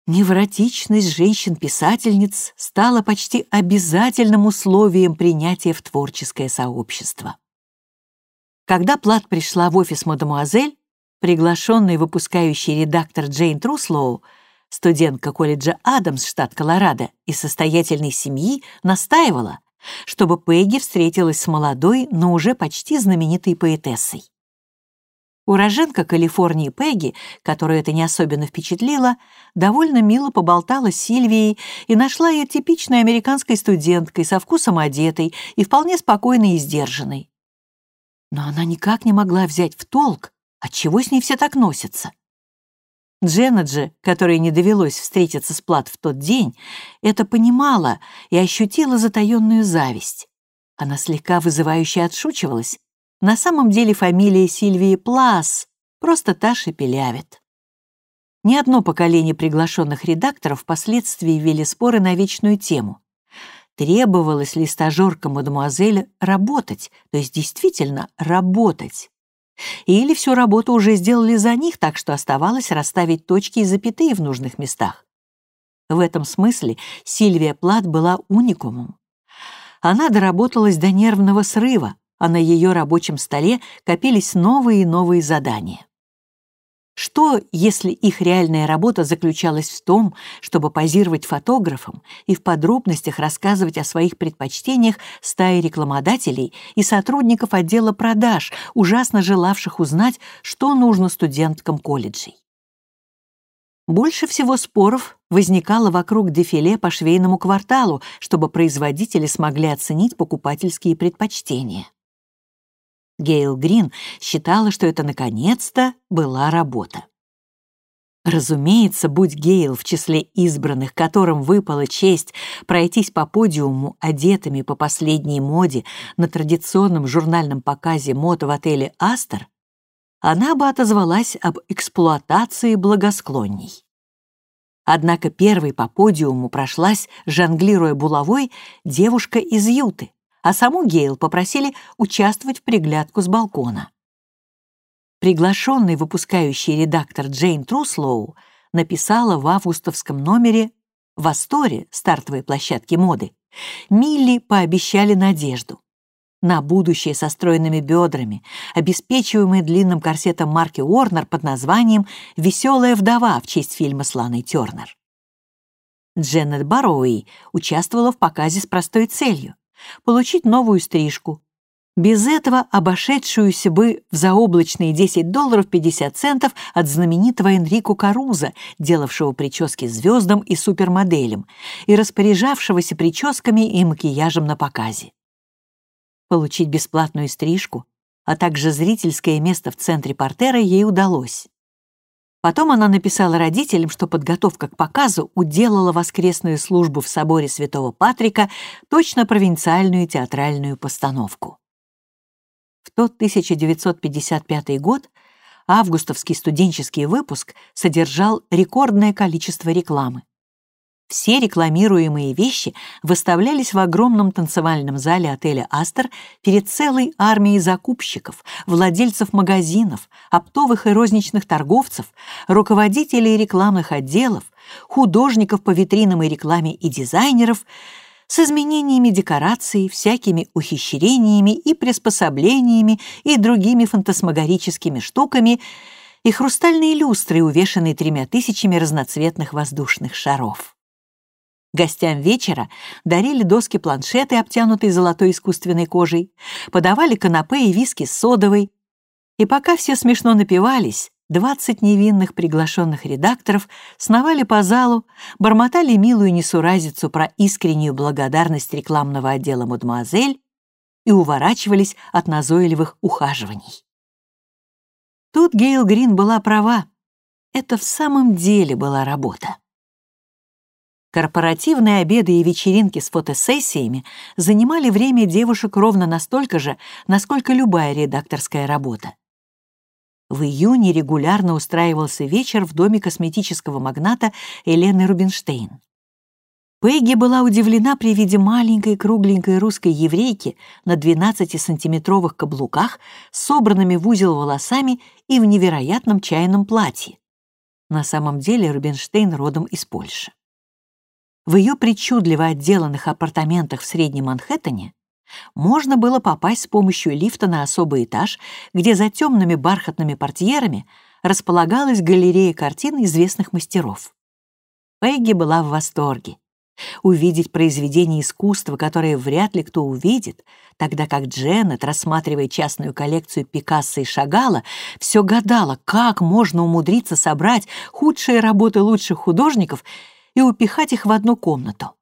невротичность женщин-писательниц стала почти обязательным условием принятия в творческое сообщество. Когда Плат пришла в офис мадемуазель, приглашенный выпускающий редактор Джейн Труслоу, студентка колледжа Адамс, штат Колорадо, из состоятельной семьи, настаивала, чтобы Пегги встретилась с молодой, но уже почти знаменитой поэтессой. Уроженка Калифорнии Пегги, которую это не особенно впечатлило, довольно мило поболтала с Сильвией и нашла ее типичной американской студенткой, со вкусом одетой и вполне спокойной и сдержанной. Но она никак не могла взять в толк, отчего с ней все так носятся. Дженнет же, которой не довелось встретиться с Плат в тот день, это понимала и ощутила затаённую зависть. Она слегка вызывающе отшучивалась. На самом деле фамилия Сильвии Плас, просто та шепелявит. Ни одно поколение приглашенных редакторов впоследствии вели споры на вечную тему требовалось ли стажеркам мадемуазель работать, то есть действительно работать. Или всю работу уже сделали за них, так что оставалось расставить точки и запятые в нужных местах. В этом смысле Сильвия Плат была уникумом. Она доработалась до нервного срыва, а на ее рабочем столе копились новые и новые задания. Что, если их реальная работа заключалась в том, чтобы позировать фотографам и в подробностях рассказывать о своих предпочтениях стаи рекламодателей и сотрудников отдела продаж, ужасно желавших узнать, что нужно студенткам колледжей? Больше всего споров возникало вокруг дефиле по швейному кварталу, чтобы производители смогли оценить покупательские предпочтения. Гейл Грин считала, что это наконец-то была работа. Разумеется, будь Гейл в числе избранных, которым выпала честь пройтись по подиуму, одетыми по последней моде на традиционном журнальном показе мод в отеле «Астер», она бы отозвалась об эксплуатации благосклонней. Однако первой по подиуму прошлась, жонглируя булавой, девушка из Юты, а саму Гейл попросили участвовать в приглядку с балкона. Приглашенный выпускающий редактор Джейн Труслоу написала в августовском номере в Асторе, стартовой площадки моды, Милли пообещали надежду. На будущее со стройными бедрами, обеспечиваемые длинным корсетом марки Уорнер под названием «Веселая вдова» в честь фильма с Ланой Тернер. Дженнет Барроуи участвовала в показе с простой целью получить новую стрижку. Без этого обошедшуюся бы в заоблачные 10 долларов 50 центов от знаменитого Энрико Каруза, делавшего прически звездам и супермоделям, и распоряжавшегося прическами и макияжем на показе. Получить бесплатную стрижку, а также зрительское место в центре портера ей удалось. Потом она написала родителям, что подготовка к показу уделала воскресную службу в соборе Святого Патрика точно провинциальную театральную постановку. В тот 1955 год августовский студенческий выпуск содержал рекордное количество рекламы. Все рекламируемые вещи выставлялись в огромном танцевальном зале отеля «Астер» перед целой армией закупщиков, владельцев магазинов, оптовых и розничных торговцев, руководителей рекламных отделов, художников по витринам и рекламе и дизайнеров с изменениями декораций, всякими ухищрениями и приспособлениями и другими фантасмагорическими штуками и хрустальные люстры, увешанные тремя тысячами разноцветных воздушных шаров. Гостям вечера дарили доски-планшеты, обтянутые золотой искусственной кожей, подавали канапе и виски с содовой. И пока все смешно напивались, Двадцать невинных приглашенных редакторов сновали по залу, бормотали милую несуразицу про искреннюю благодарность рекламного отдела «Мадемуазель» и уворачивались от назойливых ухаживаний. Тут Гейл Грин была права. Это в самом деле была работа. Корпоративные обеды и вечеринки с фотосессиями занимали время девушек ровно настолько же, насколько любая редакторская работа. В июне регулярно устраивался вечер в доме косметического магната Елены Рубинштейн. Пегги была удивлена при виде маленькой кругленькой русской еврейки на 12-сантиметровых каблуках, собранными в узел волосами и в невероятном чайном платье. На самом деле Рубинштейн родом из Польши. В ее причудливо отделанных апартаментах в Среднем Манхэттене можно было попасть с помощью лифта на особый этаж, где за темными бархатными портьерами располагалась галерея картин известных мастеров. Пегги была в восторге. Увидеть произведение искусства, которое вряд ли кто увидит, тогда как Дженнет, рассматривая частную коллекцию Пикассо и Шагала, все гадала, как можно умудриться собрать худшие работы лучших художников и упихать их в одну комнату.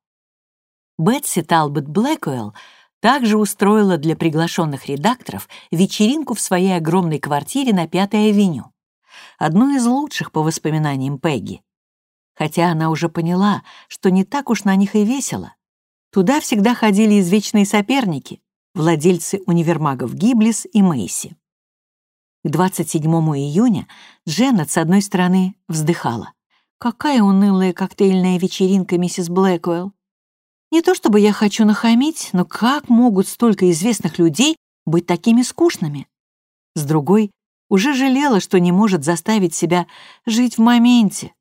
Бетси Талбот Блэкуэлл также устроила для приглашенных редакторов вечеринку в своей огромной квартире на Пятой авеню, одну из лучших по воспоминаниям Пегги. Хотя она уже поняла, что не так уж на них и весело. Туда всегда ходили извечные соперники, владельцы универмагов Гиблис и Мейси. К 27 июня Дженнет, с одной стороны, вздыхала. «Какая унылая коктейльная вечеринка, миссис Блэквелл! Не то чтобы я хочу нахамить, но как могут столько известных людей быть такими скучными? С другой, уже жалела, что не может заставить себя жить в моменте,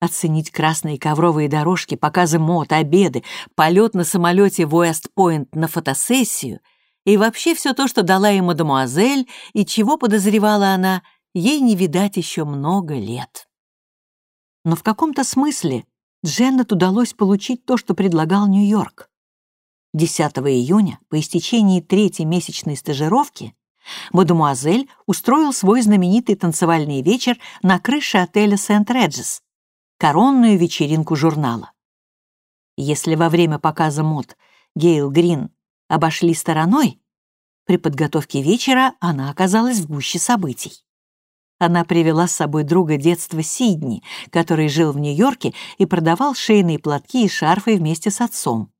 оценить красные ковровые дорожки, показы мод, обеды, полет на самолете в Уэст-Пойнт на фотосессию и вообще все то, что дала ей мадемуазель и чего подозревала она, ей не видать еще много лет. Но в каком-то смысле Дженнет удалось получить то, что предлагал Нью-Йорк. 10 июня, по истечении третьей месячной стажировки, мадемуазель устроил свой знаменитый танцевальный вечер на крыше отеля Сент-Реджес, коронную вечеринку журнала. Если во время показа мод Гейл Грин обошли стороной, при подготовке вечера она оказалась в гуще событий. Она привела с собой друга детства Сидни, который жил в Нью-Йорке и продавал шейные платки и шарфы вместе с отцом.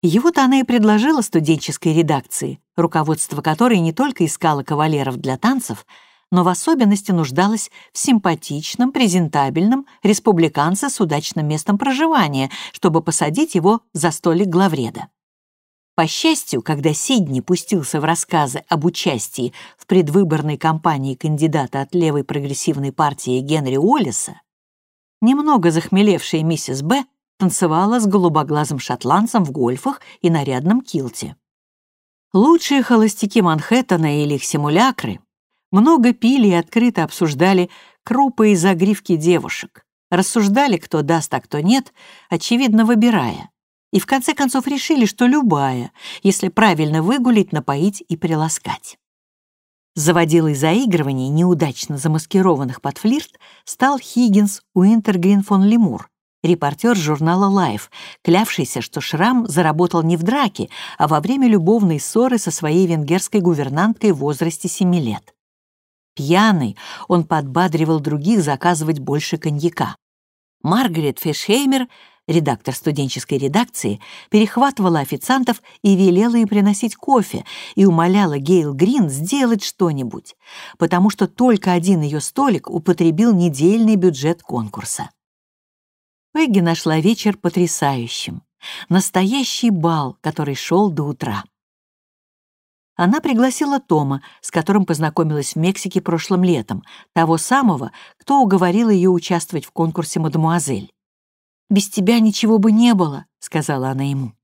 Его-то она и предложила студенческой редакции, руководство которой не только искало кавалеров для танцев, но в особенности нуждалась в симпатичном, презентабельном республиканце с удачным местом проживания, чтобы посадить его за столик главреда. По счастью, когда Сидни пустился в рассказы об участии в предвыборной кампании кандидата от левой прогрессивной партии Генри Уоллеса, немного захмелевшая миссис Б танцевала с голубоглазым шотландцем в гольфах и нарядном килте. Лучшие холостяки Манхэттена или их симулякры много пили и открыто обсуждали крупы и загривки девушек, рассуждали, кто даст, а кто нет, очевидно выбирая и в конце концов решили, что любая, если правильно выгулить, напоить и приласкать. Заводилой заигрываний, неудачно замаскированных под флирт, стал Хиггинс Уинтергрин фон Лемур, репортер журнала Life, клявшийся, что Шрам заработал не в драке, а во время любовной ссоры со своей венгерской гувернанткой в возрасте 7 лет. Пьяный, он подбадривал других заказывать больше коньяка. Маргарет Фишхеймер редактор студенческой редакции, перехватывала официантов и велела им приносить кофе и умоляла Гейл Грин сделать что-нибудь, потому что только один ее столик употребил недельный бюджет конкурса. Пегги нашла вечер потрясающим. Настоящий бал, который шел до утра. Она пригласила Тома, с которым познакомилась в Мексике прошлым летом, того самого, кто уговорил ее участвовать в конкурсе «Мадемуазель». Без тебя ничего бы не было», — сказала она ему.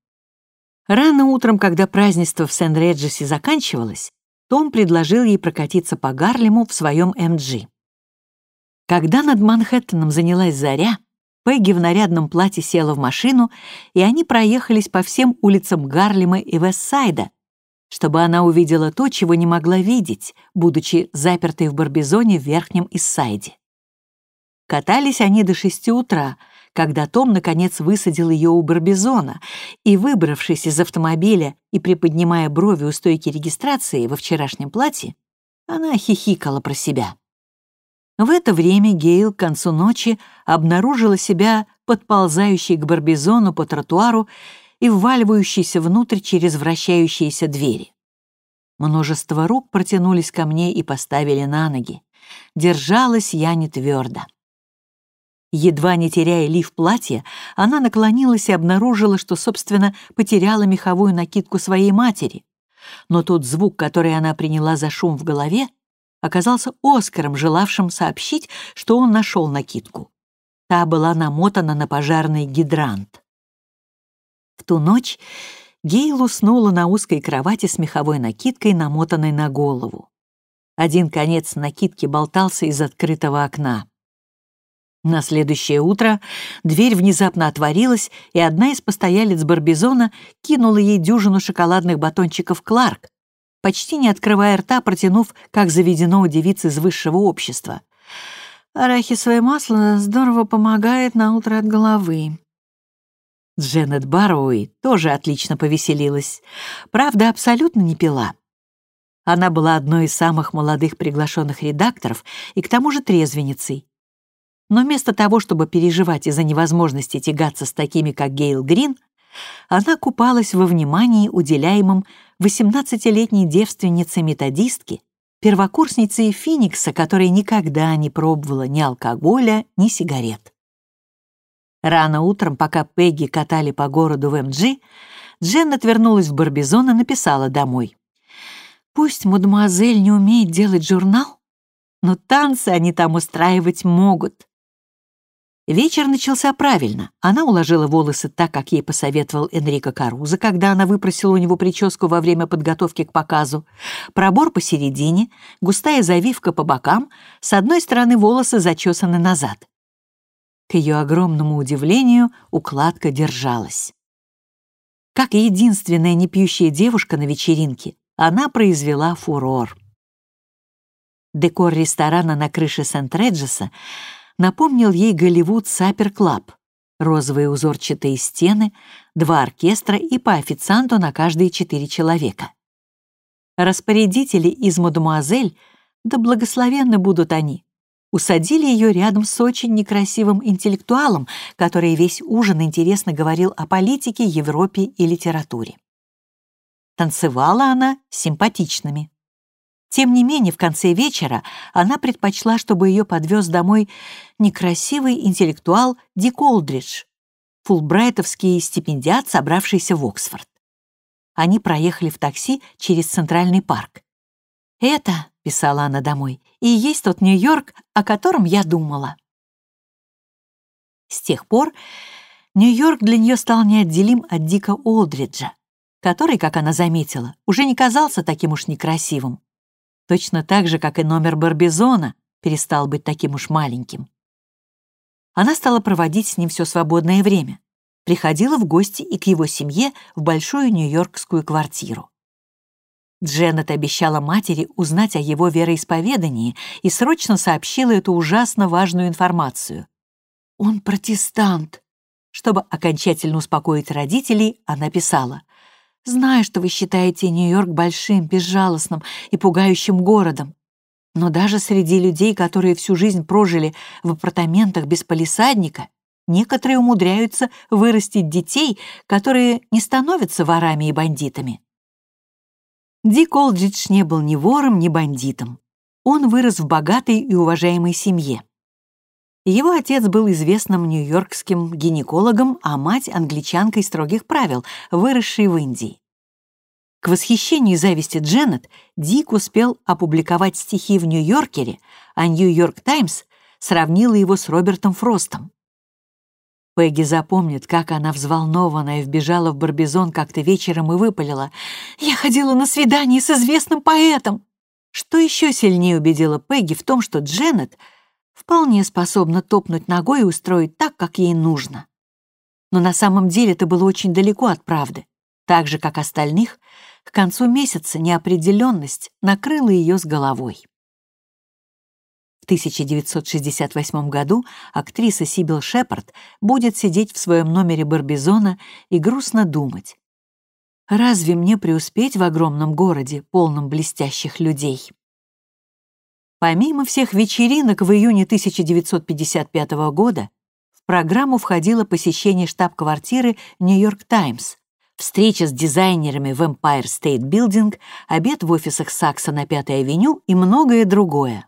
Рано утром, когда празднество в Сент-Реджесе заканчивалось, том предложил ей прокатиться по Гарлему в своем МГ. Когда над Манхэттеном занялась заря, Пегги в нарядном платье села в машину, и они проехались по всем улицам Гарлема и Вестсайда, чтобы она увидела то, чего не могла видеть, будучи запертой в Барбизоне в Верхнем Иссайде. Катались они до шести утра, когда Том, наконец, высадил ее у Барбизона, и, выбравшись из автомобиля и приподнимая брови у стойки регистрации во вчерашнем платье, она хихикала про себя. В это время Гейл к концу ночи обнаружила себя подползающей к Барбизону по тротуару и вваливающейся внутрь через вращающиеся двери. Множество рук протянулись ко мне и поставили на ноги. Держалась я не твердо. Едва не теряя лиф платья, она наклонилась и обнаружила, что, собственно, потеряла меховую накидку своей матери. Но тот звук, который она приняла за шум в голове, оказался Оскаром, желавшим сообщить, что он нашел накидку. Та была намотана на пожарный гидрант. В ту ночь Гейл уснула на узкой кровати с меховой накидкой, намотанной на голову. Один конец накидки болтался из открытого окна. На следующее утро дверь внезапно отворилась, и одна из постоялец Барбизона кинула ей дюжину шоколадных батончиков Кларк, почти не открывая рта, протянув, как заведено у девиц из высшего общества. «Арахисовое масло здорово помогает на утро от головы», Дженнет Барроуи тоже отлично повеселилась. Правда, абсолютно не пила. Она была одной из самых молодых приглашенных редакторов и к тому же трезвенницей. Но вместо того, чтобы переживать из-за невозможности тягаться с такими, как Гейл Грин, она купалась во внимании, уделяемом 18-летней девственнице-методистке, первокурснице Финикса, которая никогда не пробовала ни алкоголя, ни сигарет. Рано утром, пока Пегги катали по городу в МГ, Дженнет вернулась в Барбизон и написала домой. «Пусть мадемуазель не умеет делать журнал, но танцы они там устраивать могут». Вечер начался правильно. Она уложила волосы так, как ей посоветовал Энрико Каруза, когда она выпросила у него прическу во время подготовки к показу. Пробор посередине, густая завивка по бокам, с одной стороны волосы зачесаны назад. К ее огромному удивлению, укладка держалась. Как единственная непьющая девушка на вечеринке, она произвела фурор. Декор ресторана на крыше Сент-Реджеса напомнил ей Голливуд Сапер Клаб. Розовые узорчатые стены, два оркестра и по официанту на каждые четыре человека. Распорядители из «Мадемуазель», да благословенны будут они, усадили ее рядом с очень некрасивым интеллектуалом, который весь ужин интересно говорил о политике, Европе и литературе. Танцевала она симпатичными. Тем не менее, в конце вечера она предпочла, чтобы ее подвез домой некрасивый интеллектуал Дик Олдридж, фулбрайтовский стипендиат, собравшийся в Оксфорд. Они проехали в такси через Центральный парк. «Это», — писала она домой, — «и есть тот Нью-Йорк, о котором я думала». С тех пор Нью-Йорк для нее стал неотделим от Дика Олдриджа, который, как она заметила, уже не казался таким уж некрасивым. Точно так же, как и номер Барбизона перестал быть таким уж маленьким. Она стала проводить с ним все свободное время. Приходила в гости и к его семье в большую нью-йоркскую квартиру. Дженнет обещала матери узнать о его вероисповедании и срочно сообщила эту ужасно важную информацию. «Он протестант». Чтобы окончательно успокоить родителей, она писала. «Знаю, что вы считаете Нью-Йорк большим, безжалостным и пугающим городом. Но даже среди людей, которые всю жизнь прожили в апартаментах без полисадника, некоторые умудряются вырастить детей, которые не становятся ворами и бандитами. Дик Олдридж не был ни вором, ни бандитом. Он вырос в богатой и уважаемой семье. Его отец был известным нью-йоркским гинекологом, а мать — англичанкой строгих правил, выросшей в Индии. К восхищению и зависти Дженнет Дик успел опубликовать стихи в «Нью-Йоркере», а «Нью-Йорк Таймс» сравнила его с Робертом Фростом. Пегги запомнит, как она взволнованная вбежала в Барбизон как-то вечером и выпалила. «Я ходила на свидание с известным поэтом!» Что еще сильнее убедило Пегги в том, что Дженнет вполне способна топнуть ногой и устроить так, как ей нужно. Но на самом деле это было очень далеко от правды. Так же, как остальных, к концу месяца неопределенность накрыла ее с головой. В 1968 году актриса Сибил Шепард будет сидеть в своем номере Барбизона и грустно думать. «Разве мне преуспеть в огромном городе, полном блестящих людей?» Помимо всех вечеринок в июне 1955 года в программу входило посещение штаб-квартиры «Нью-Йорк Таймс», встреча с дизайнерами в Empire State Building, обед в офисах Сакса на Пятой авеню и многое другое.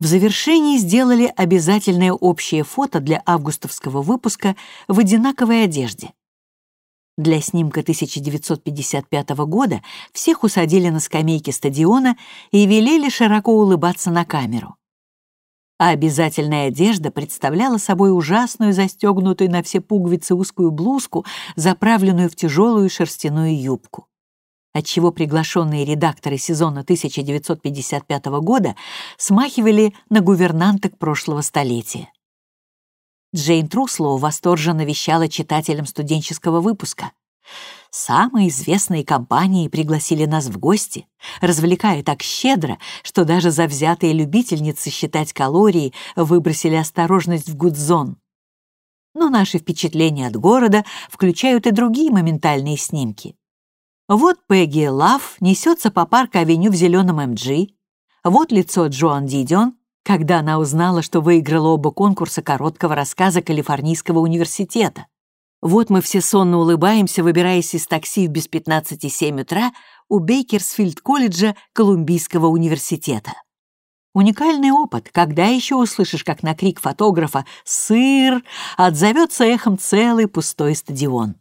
В завершении сделали обязательное общее фото для августовского выпуска в одинаковой одежде. Для снимка 1955 года всех усадили на скамейке стадиона и велели широко улыбаться на камеру. А обязательная одежда представляла собой ужасную застегнутую на все пуговицы узкую блузку, заправленную в тяжелую шерстяную юбку отчего приглашенные редакторы сезона 1955 года смахивали на гувернанток прошлого столетия. Джейн Труслоу восторженно вещала читателям студенческого выпуска. Самые известные компании пригласили нас в гости, развлекая так щедро, что даже завзятые любительницы считать калории выбросили осторожность в гудзон. Но наши впечатления от города включают и другие моментальные снимки. Вот Пегги Лав несется по парк-авеню в зеленом MG. Вот лицо Джоан Дидион, когда она узнала, что выиграла оба конкурса короткого рассказа Калифорнийского университета. Вот мы все сонно улыбаемся, выбираясь из такси в без 15,7 утра у Бейкерсфилд-колледжа Колумбийского университета. Уникальный опыт, когда еще услышишь, как на крик фотографа «Сыр!» отзовется эхом целый пустой стадион.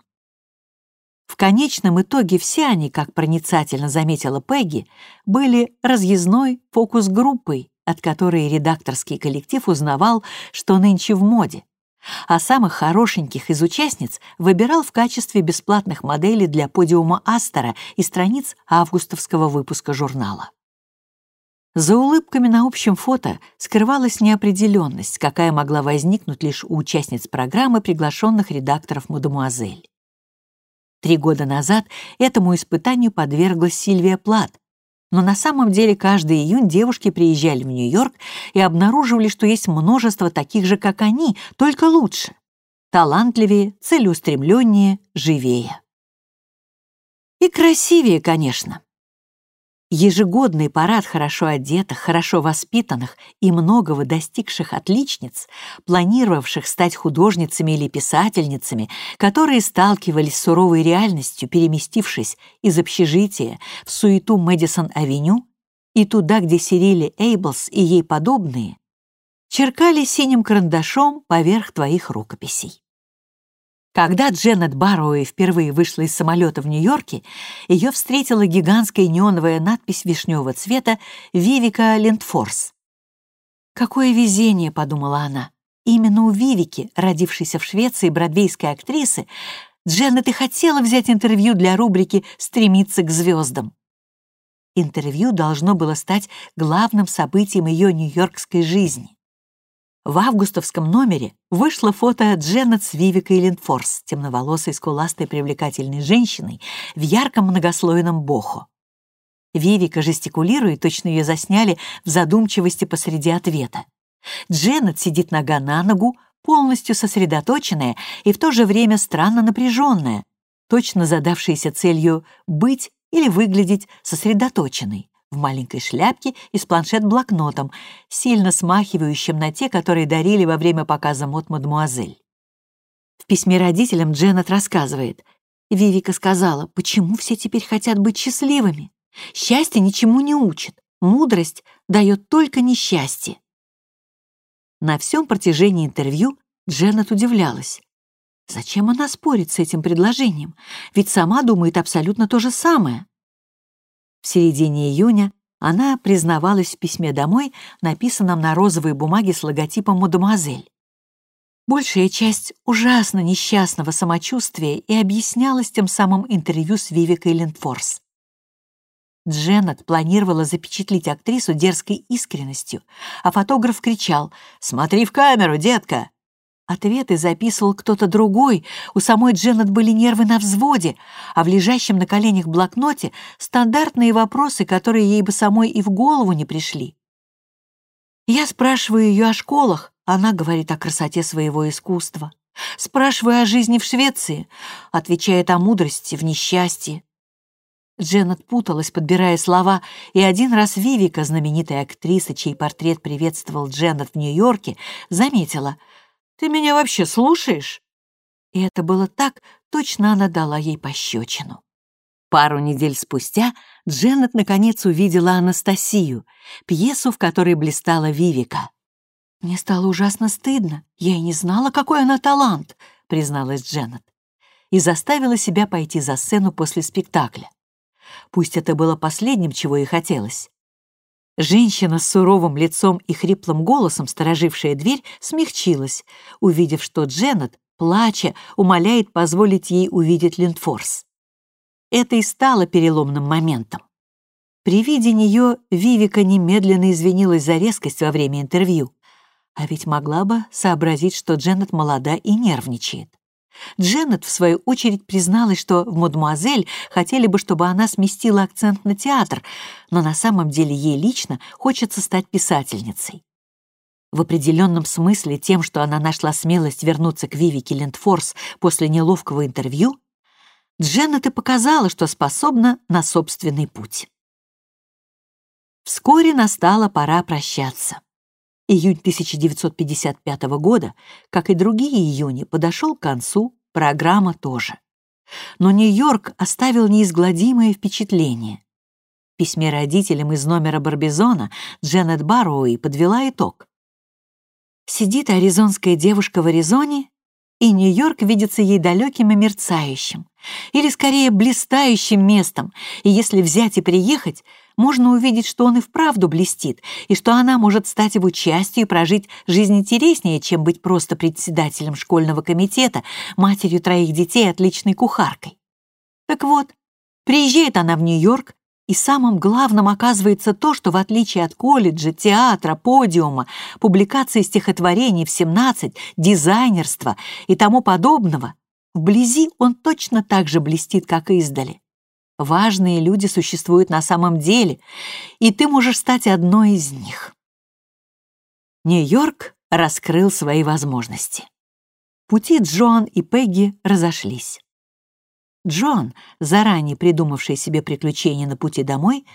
В конечном итоге все они, как проницательно заметила Пегги, были разъездной фокус-группой, от которой редакторский коллектив узнавал, что нынче в моде, а самых хорошеньких из участниц выбирал в качестве бесплатных моделей для подиума Астера и страниц августовского выпуска журнала. За улыбками на общем фото скрывалась неопределенность, какая могла возникнуть лишь у участниц программы, приглашенных редакторов «Мадемуазель». Три года назад этому испытанию подверглась Сильвия Плат, но на самом деле каждый июнь девушки приезжали в Нью-Йорк и обнаруживали, что есть множество таких же, как они, только лучше, талантливее, целеустремленнее, живее. И красивее, конечно. Ежегодный парад хорошо одетых, хорошо воспитанных и многого достигших отличниц, планировавших стать художницами или писательницами, которые сталкивались с суровой реальностью, переместившись из общежития в суету Мэдисон-авеню и туда, где Сирили Эйблс и ей подобные, черкали синим карандашом поверх твоих рукописей. Когда Дженнет Барроуэй впервые вышла из самолета в Нью-Йорке, ее встретила гигантская неоновая надпись вишневого цвета «Вивика Лендфорс». «Какое везение», — подумала она. Именно у Вивики, родившейся в Швеции бродвейской актрисы, Дженнет и хотела взять интервью для рубрики «Стремиться к звездам». Интервью должно было стать главным событием ее нью-йоркской жизни. В августовском номере вышло фото Дженнет с Вивикой Линдфорс, темноволосой, скуластой, привлекательной женщиной в ярком многослойном бохо. Вивика жестикулирует, точно ее засняли в задумчивости посреди ответа. Дженнет сидит нога на ногу, полностью сосредоточенная и в то же время странно напряженная, точно задавшаяся целью быть или выглядеть сосредоточенной в маленькой шляпке и с планшет-блокнотом, сильно смахивающим на те, которые дарили во время показа мод мадемуазель. В письме родителям Дженнет рассказывает. Вивика сказала, почему все теперь хотят быть счастливыми? Счастье ничему не учит, мудрость дает только несчастье. На всем протяжении интервью Дженнет удивлялась. Зачем она спорит с этим предложением? Ведь сама думает абсолютно то же самое. В середине июня она признавалась в письме домой, написанном на розовой бумаге с логотипом «Мадемуазель». Большая часть ужасно несчастного самочувствия и объяснялась тем самым интервью с Вивикой Линдфорс. Дженнет планировала запечатлить актрису дерзкой искренностью, а фотограф кричал «Смотри в камеру, детка!». Ответы записывал кто-то другой, у самой Дженнет были нервы на взводе, а в лежащем на коленях блокноте стандартные вопросы, которые ей бы самой и в голову не пришли. Я спрашиваю ее о школах, она говорит о красоте своего искусства. Спрашиваю о жизни в Швеции, отвечает о мудрости в несчастье. Дженнет путалась, подбирая слова, и один раз Вивика, знаменитая актриса, чей портрет приветствовал Дженнет в Нью-Йорке, заметила — ты меня вообще слушаешь?» И это было так, точно она дала ей пощечину. Пару недель спустя Дженнет наконец увидела Анастасию, пьесу, в которой блистала Вивика. «Мне стало ужасно стыдно. Я и не знала, какой она талант», — призналась Дженнет. И заставила себя пойти за сцену после спектакля. Пусть это было последним, чего ей хотелось. Женщина с суровым лицом и хриплым голосом, сторожившая дверь, смягчилась, увидев, что Дженнет, плача, умоляет позволить ей увидеть Линдфорс. Это и стало переломным моментом. При виде нее Вивика немедленно извинилась за резкость во время интервью, а ведь могла бы сообразить, что Дженнет молода и нервничает. Дженнет, в свою очередь, призналась, что в «Мадемуазель» хотели бы, чтобы она сместила акцент на театр, но на самом деле ей лично хочется стать писательницей. В определенном смысле тем, что она нашла смелость вернуться к Вивике Лендфорс после неловкого интервью, Дженнет и показала, что способна на собственный путь. Вскоре настала пора прощаться. Июнь 1955 года, как и другие июни, подошел к концу, программа тоже. Но Нью-Йорк оставил неизгладимое впечатление. В письме родителям из номера Барбизона Дженнет Барроуи подвела итог. Сидит аризонская девушка в Аризоне, и Нью-Йорк видится ей далеким и мерцающим, или скорее блистающим местом, и если взять и приехать, можно увидеть, что он и вправду блестит, и что она может стать его частью и прожить жизнь интереснее, чем быть просто председателем школьного комитета, матерью троих детей, отличной кухаркой. Так вот, приезжает она в Нью-Йорк, и самым главным оказывается то, что в отличие от колледжа, театра, подиума, публикации стихотворений в 17, дизайнерства и тому подобного, вблизи он точно так же блестит, как издали. Важные люди существуют на самом деле, и ты можешь стать одной из них. Нью-Йорк раскрыл свои возможности. Пути Джоан и Пегги разошлись. Джон, заранее придумавший себе приключения на пути домой,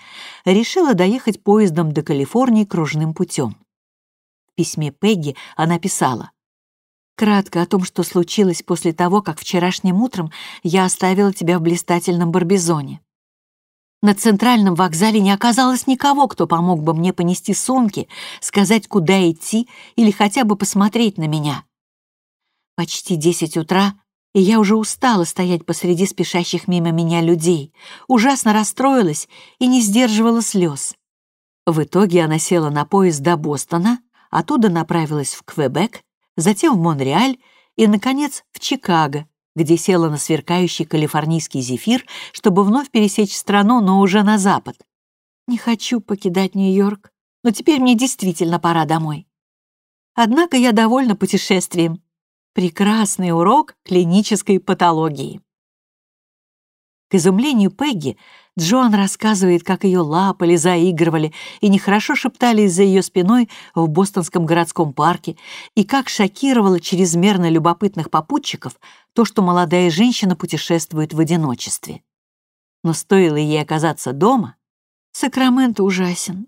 решила доехать поездом до Калифорнии кружным путем. В письме Пегги она писала Кратко о том, что случилось после того, как вчерашним утром я оставила тебя в блистательном Барбизоне. На центральном вокзале не оказалось никого, кто помог бы мне понести сумки, сказать, куда идти или хотя бы посмотреть на меня. Почти десять утра, и я уже устала стоять посреди спешащих мимо меня людей, ужасно расстроилась и не сдерживала слез. В итоге она села на поезд до Бостона, оттуда направилась в Квебек, затем в Монреаль и, наконец, в Чикаго, где села на сверкающий калифорнийский зефир, чтобы вновь пересечь страну, но уже на запад. Не хочу покидать Нью-Йорк, но теперь мне действительно пора домой. Однако я довольна путешествием. Прекрасный урок клинической патологии. К изумлению Пегги, Джоан рассказывает, как ее лапали, заигрывали и нехорошо шептались за ее спиной в бостонском городском парке, и как шокировало чрезмерно любопытных попутчиков то, что молодая женщина путешествует в одиночестве. Но стоило ей оказаться дома, Сакраменто ужасен.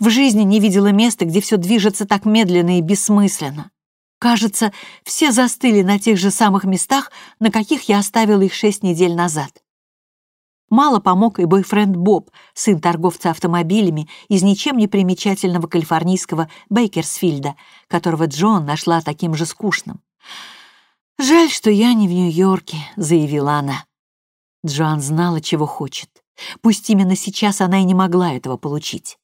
В жизни не видела места, где все движется так медленно и бессмысленно. Кажется, все застыли на тех же самых местах, на каких я оставила их шесть недель назад. Мало помог и бойфренд Боб, сын торговца автомобилями из ничем не примечательного калифорнийского Бейкерсфилда, которого Джон нашла таким же скучным. «Жаль, что я не в Нью-Йорке», — заявила она. Джоан знала, чего хочет. Пусть именно сейчас она и не могла этого получить.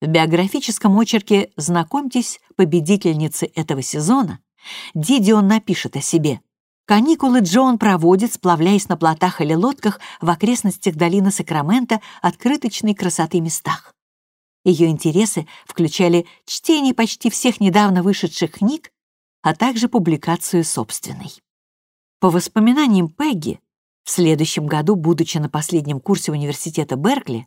В биографическом очерке «Знакомьтесь, победительницы этого сезона» Дидион напишет о себе. Каникулы Джон проводит, сплавляясь на плотах или лодках в окрестностях долины Сакрамента открыточной красоты местах. Ее интересы включали чтение почти всех недавно вышедших книг, а также публикацию собственной. По воспоминаниям Пегги, в следующем году, будучи на последнем курсе университета Беркли,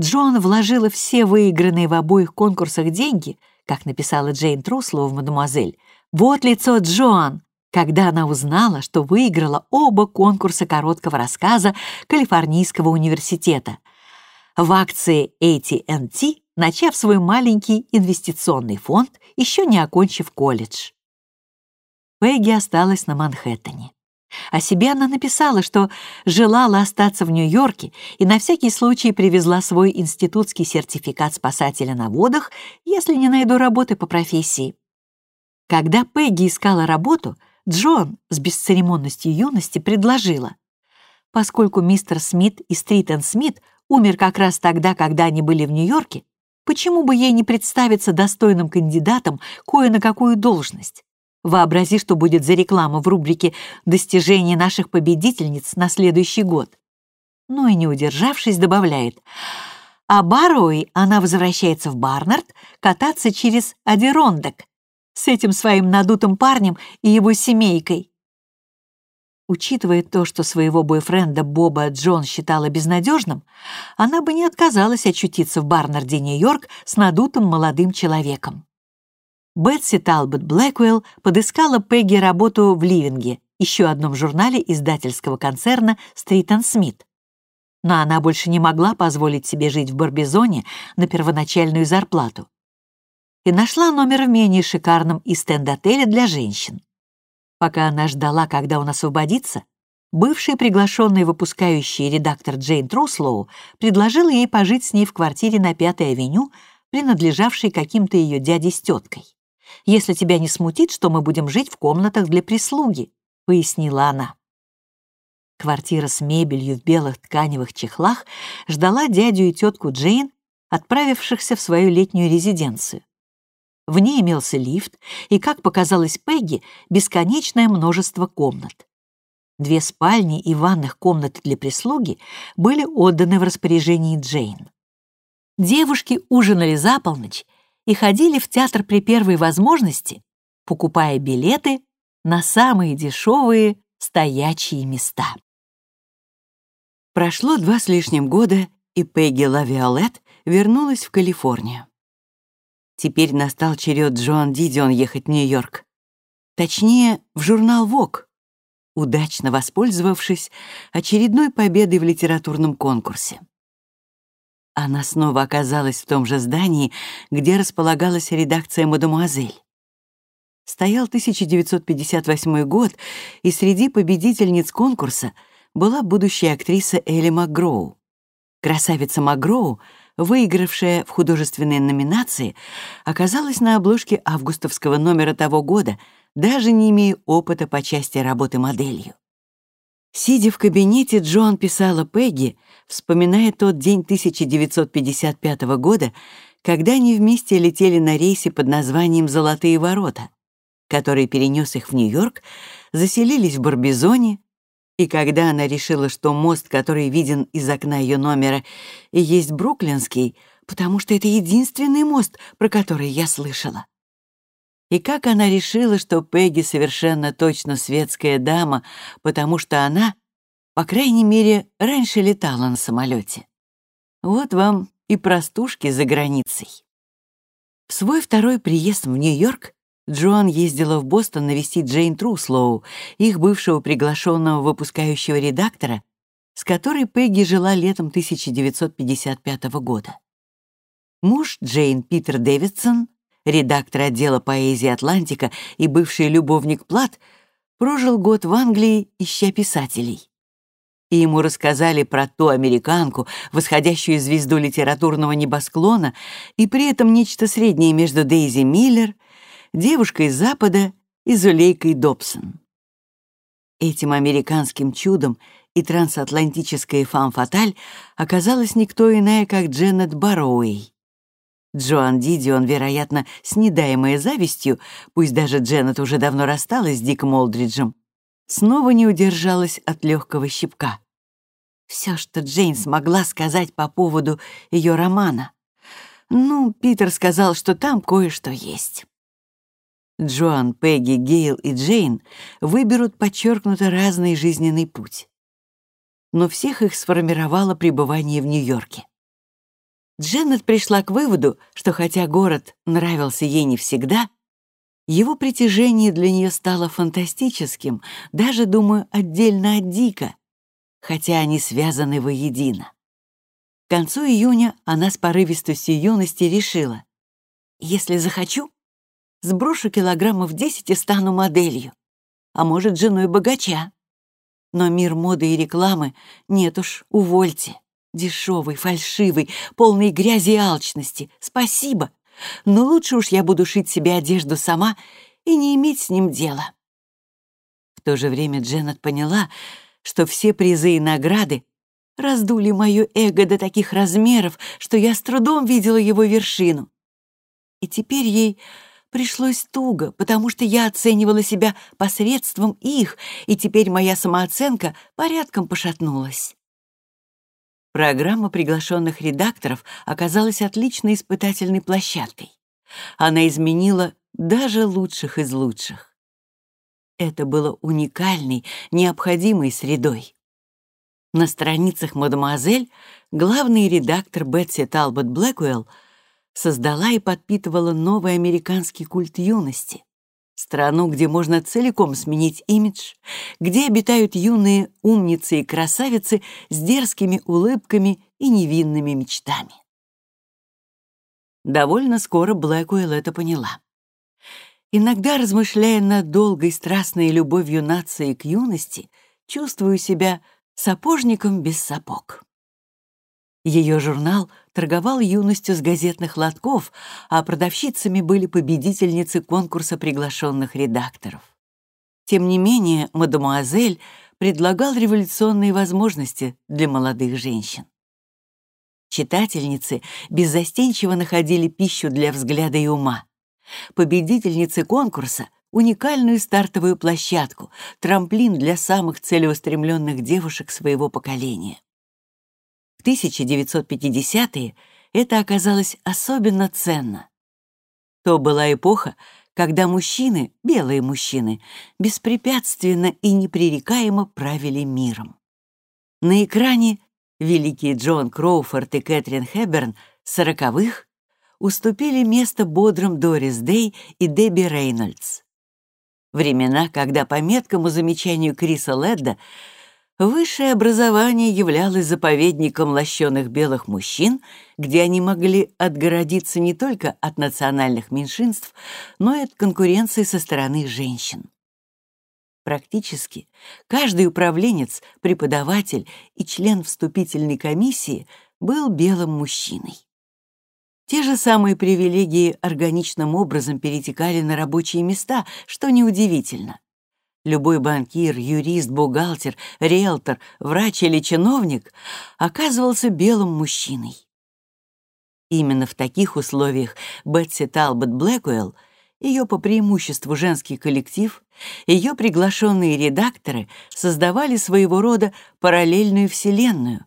Джоан вложила все выигранные в обоих конкурсах деньги, как написала Джейн Труслоу в «Мадемуазель», «Вот лицо Джоан», когда она узнала, что выиграла оба конкурса короткого рассказа Калифорнийского университета. В акции AT&T, начав свой маленький инвестиционный фонд, еще не окончив колледж. Пегги осталась на Манхэттене. О себе она написала, что желала остаться в Нью-Йорке и на всякий случай привезла свой институтский сертификат спасателя на водах, если не найду работы по профессии. Когда Пегги искала работу, Джон с бесцеремонностью юности предложила. Поскольку мистер Смит и Стритен Смит умер как раз тогда, когда они были в Нью-Йорке, почему бы ей не представиться достойным кандидатом кое на какую должность? Вообрази, что будет за реклама в рубрике «Достижения наших победительниц на следующий год». Ну и не удержавшись, добавляет «А Барроуи она возвращается в Барнард кататься через Адерондок, с этим своим надутым парнем и его семейкой. Учитывая то, что своего бойфренда Боба Джон считала безнадежным, она бы не отказалась очутиться в Барнарде, Нью-Йорк с надутым молодым человеком. Бетси Талбот Блэквелл подыскала Пегги работу в Ливинге, еще одном журнале издательского концерна «Стритон Смит». Но она больше не могла позволить себе жить в Барбизоне на первоначальную зарплату и нашла номер в менее шикарном из стенд-отеле для женщин. Пока она ждала, когда он освободится, бывший приглашенный выпускающий редактор Джейн Труслоу предложил ей пожить с ней в квартире на Пятой авеню, принадлежавшей каким-то ее дяде с теткой. «Если тебя не смутит, что мы будем жить в комнатах для прислуги», — пояснила она. Квартира с мебелью в белых тканевых чехлах ждала дядю и тетку Джейн, отправившихся в свою летнюю резиденцию. В ней имелся лифт и, как показалось Пегги, бесконечное множество комнат. Две спальни и ванных комнаты для прислуги были отданы в распоряжение Джейн. Девушки ужинали за полночь и ходили в театр при первой возможности, покупая билеты на самые дешевые стоячие места. Прошло два с лишним года, и Пегги Лавиолет вернулась в Калифорнию. Теперь настал черед Джоан Дидион ехать в Нью-Йорк. Точнее, в журнал «Вок», удачно воспользовавшись очередной победой в литературном конкурсе. Она снова оказалась в том же здании, где располагалась редакция «Мадемуазель». Стоял 1958 год, и среди победительниц конкурса была будущая актриса Элли Макгроу. Красавица Макгроу — выигравшая в художественной номинации, оказалась на обложке августовского номера того года, даже не имея опыта по части работы моделью. Сидя в кабинете, Джоан писала Пегги, вспоминая тот день 1955 года, когда они вместе летели на рейсе под названием «Золотые ворота», который перенес их в Нью-Йорк, заселились в Барбизоне, и когда она решила, что мост, который виден из окна ее номера, и есть Бруклинский, потому что это единственный мост, про который я слышала. И как она решила, что Пегги совершенно точно светская дама, потому что она, по крайней мере, раньше летала на самолете. Вот вам и простушки за границей. В свой второй приезд в Нью-Йорк Джоан ездила в Бостон навестить Джейн Труслоу, их бывшего приглашенного выпускающего редактора, с которой Пегги жила летом 1955 года. Муж Джейн Питер Дэвидсон, редактор отдела поэзии «Атлантика» и бывший любовник Плат, прожил год в Англии, ища писателей. И ему рассказали про ту американку, восходящую звезду литературного небосклона, и при этом нечто среднее между Дейзи Миллер — девушка из Запада и Зулейкой Добсон. Этим американским чудом и трансатлантическая фам-фаталь оказалась никто иная, как Дженнет Барроуэй. Джоан Дидион, вероятно, с недаемой завистью, пусть даже Дженнет уже давно рассталась с Диком Олдриджем, снова не удержалась от легкого щипка. Все, что Джейн смогла сказать по поводу ее романа. Ну, Питер сказал, что там кое-что есть. Джоан, Пегги, Гейл и Джейн выберут подчеркнуто разный жизненный путь. Но всех их сформировало пребывание в Нью-Йорке. Дженнет пришла к выводу, что хотя город нравился ей не всегда, его притяжение для нее стало фантастическим, даже, думаю, отдельно от Дика, хотя они связаны воедино. К концу июня она с порывистостью юности решила, «Если захочу, сброшу килограммов 10 и стану моделью, а может, женой богача. Но мир моды и рекламы нет уж, увольте. Дешевый, фальшивый, полный грязи и алчности. Спасибо. Но лучше уж я буду шить себе одежду сама и не иметь с ним дела. В то же время Дженнет поняла, что все призы и награды раздули мое эго до таких размеров, что я с трудом видела его вершину. И теперь ей пришлось туго, потому что я оценивала себя посредством их, и теперь моя самооценка порядком пошатнулась. Программа приглашенных редакторов оказалась отличной испытательной площадкой. Она изменила даже лучших из лучших. Это было уникальной, необходимой средой. На страницах «Мадемуазель» главный редактор Бетси Талбот Блэквелл создала и подпитывала новый американский культ юности страну, где можно целиком сменить имидж, где обитают юные умницы и красавицы с дерзкими улыбками и невинными мечтами. Довольно скоро Блэкуэлл это поняла. Иногда, размышляя над долгой страстной любовью нации к юности, чувствую себя сапожником без сапог. Ее журнал торговал юностью с газетных лотков, а продавщицами были победительницы конкурса приглашенных редакторов. Тем не менее, мадемуазель предлагал революционные возможности для молодых женщин. Читательницы беззастенчиво находили пищу для взгляда и ума. Победительницы конкурса — уникальную стартовую площадку, трамплин для самых целеустремленных девушек своего поколения. В 1950-е это оказалось особенно ценно. То была эпоха, когда мужчины, белые мужчины, беспрепятственно и непререкаемо правили миром. На экране великие Джон Кроуфорд и Кэтрин Хэбберн сороковых уступили место бодрым Дорис Дэй и Дебби Рейнольдс. Времена, когда по меткому замечанию Криса Ледда Высшее образование являлось заповедником лощеных белых мужчин, где они могли отгородиться не только от национальных меньшинств, но и от конкуренции со стороны женщин. Практически каждый управленец, преподаватель и член вступительной комиссии был белым мужчиной. Те же самые привилегии органичным образом перетекали на рабочие места, что неудивительно. Любой банкир, юрист, бухгалтер, риэлтор, врач или чиновник оказывался белым мужчиной. Именно в таких условиях Бетси Талбот Блэкуэлл, ее по преимуществу женский коллектив, ее приглашенные редакторы создавали своего рода параллельную вселенную,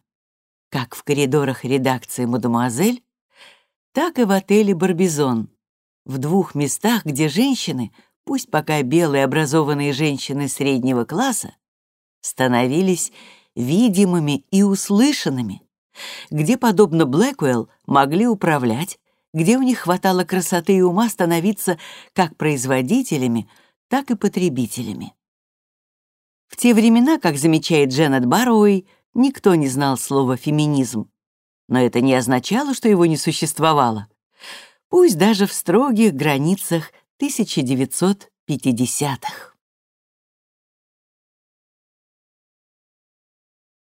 как в коридорах редакции «Мадемуазель», так и в отеле «Барбизон», в двух местах, где женщины — пусть пока белые образованные женщины среднего класса, становились видимыми и услышанными, где, подобно Блэквелл, могли управлять, где у них хватало красоты и ума становиться как производителями, так и потребителями. В те времена, как замечает Дженнет Барроуэй, никто не знал слова «феминизм», но это не означало, что его не существовало. Пусть даже в строгих границах 1950-х.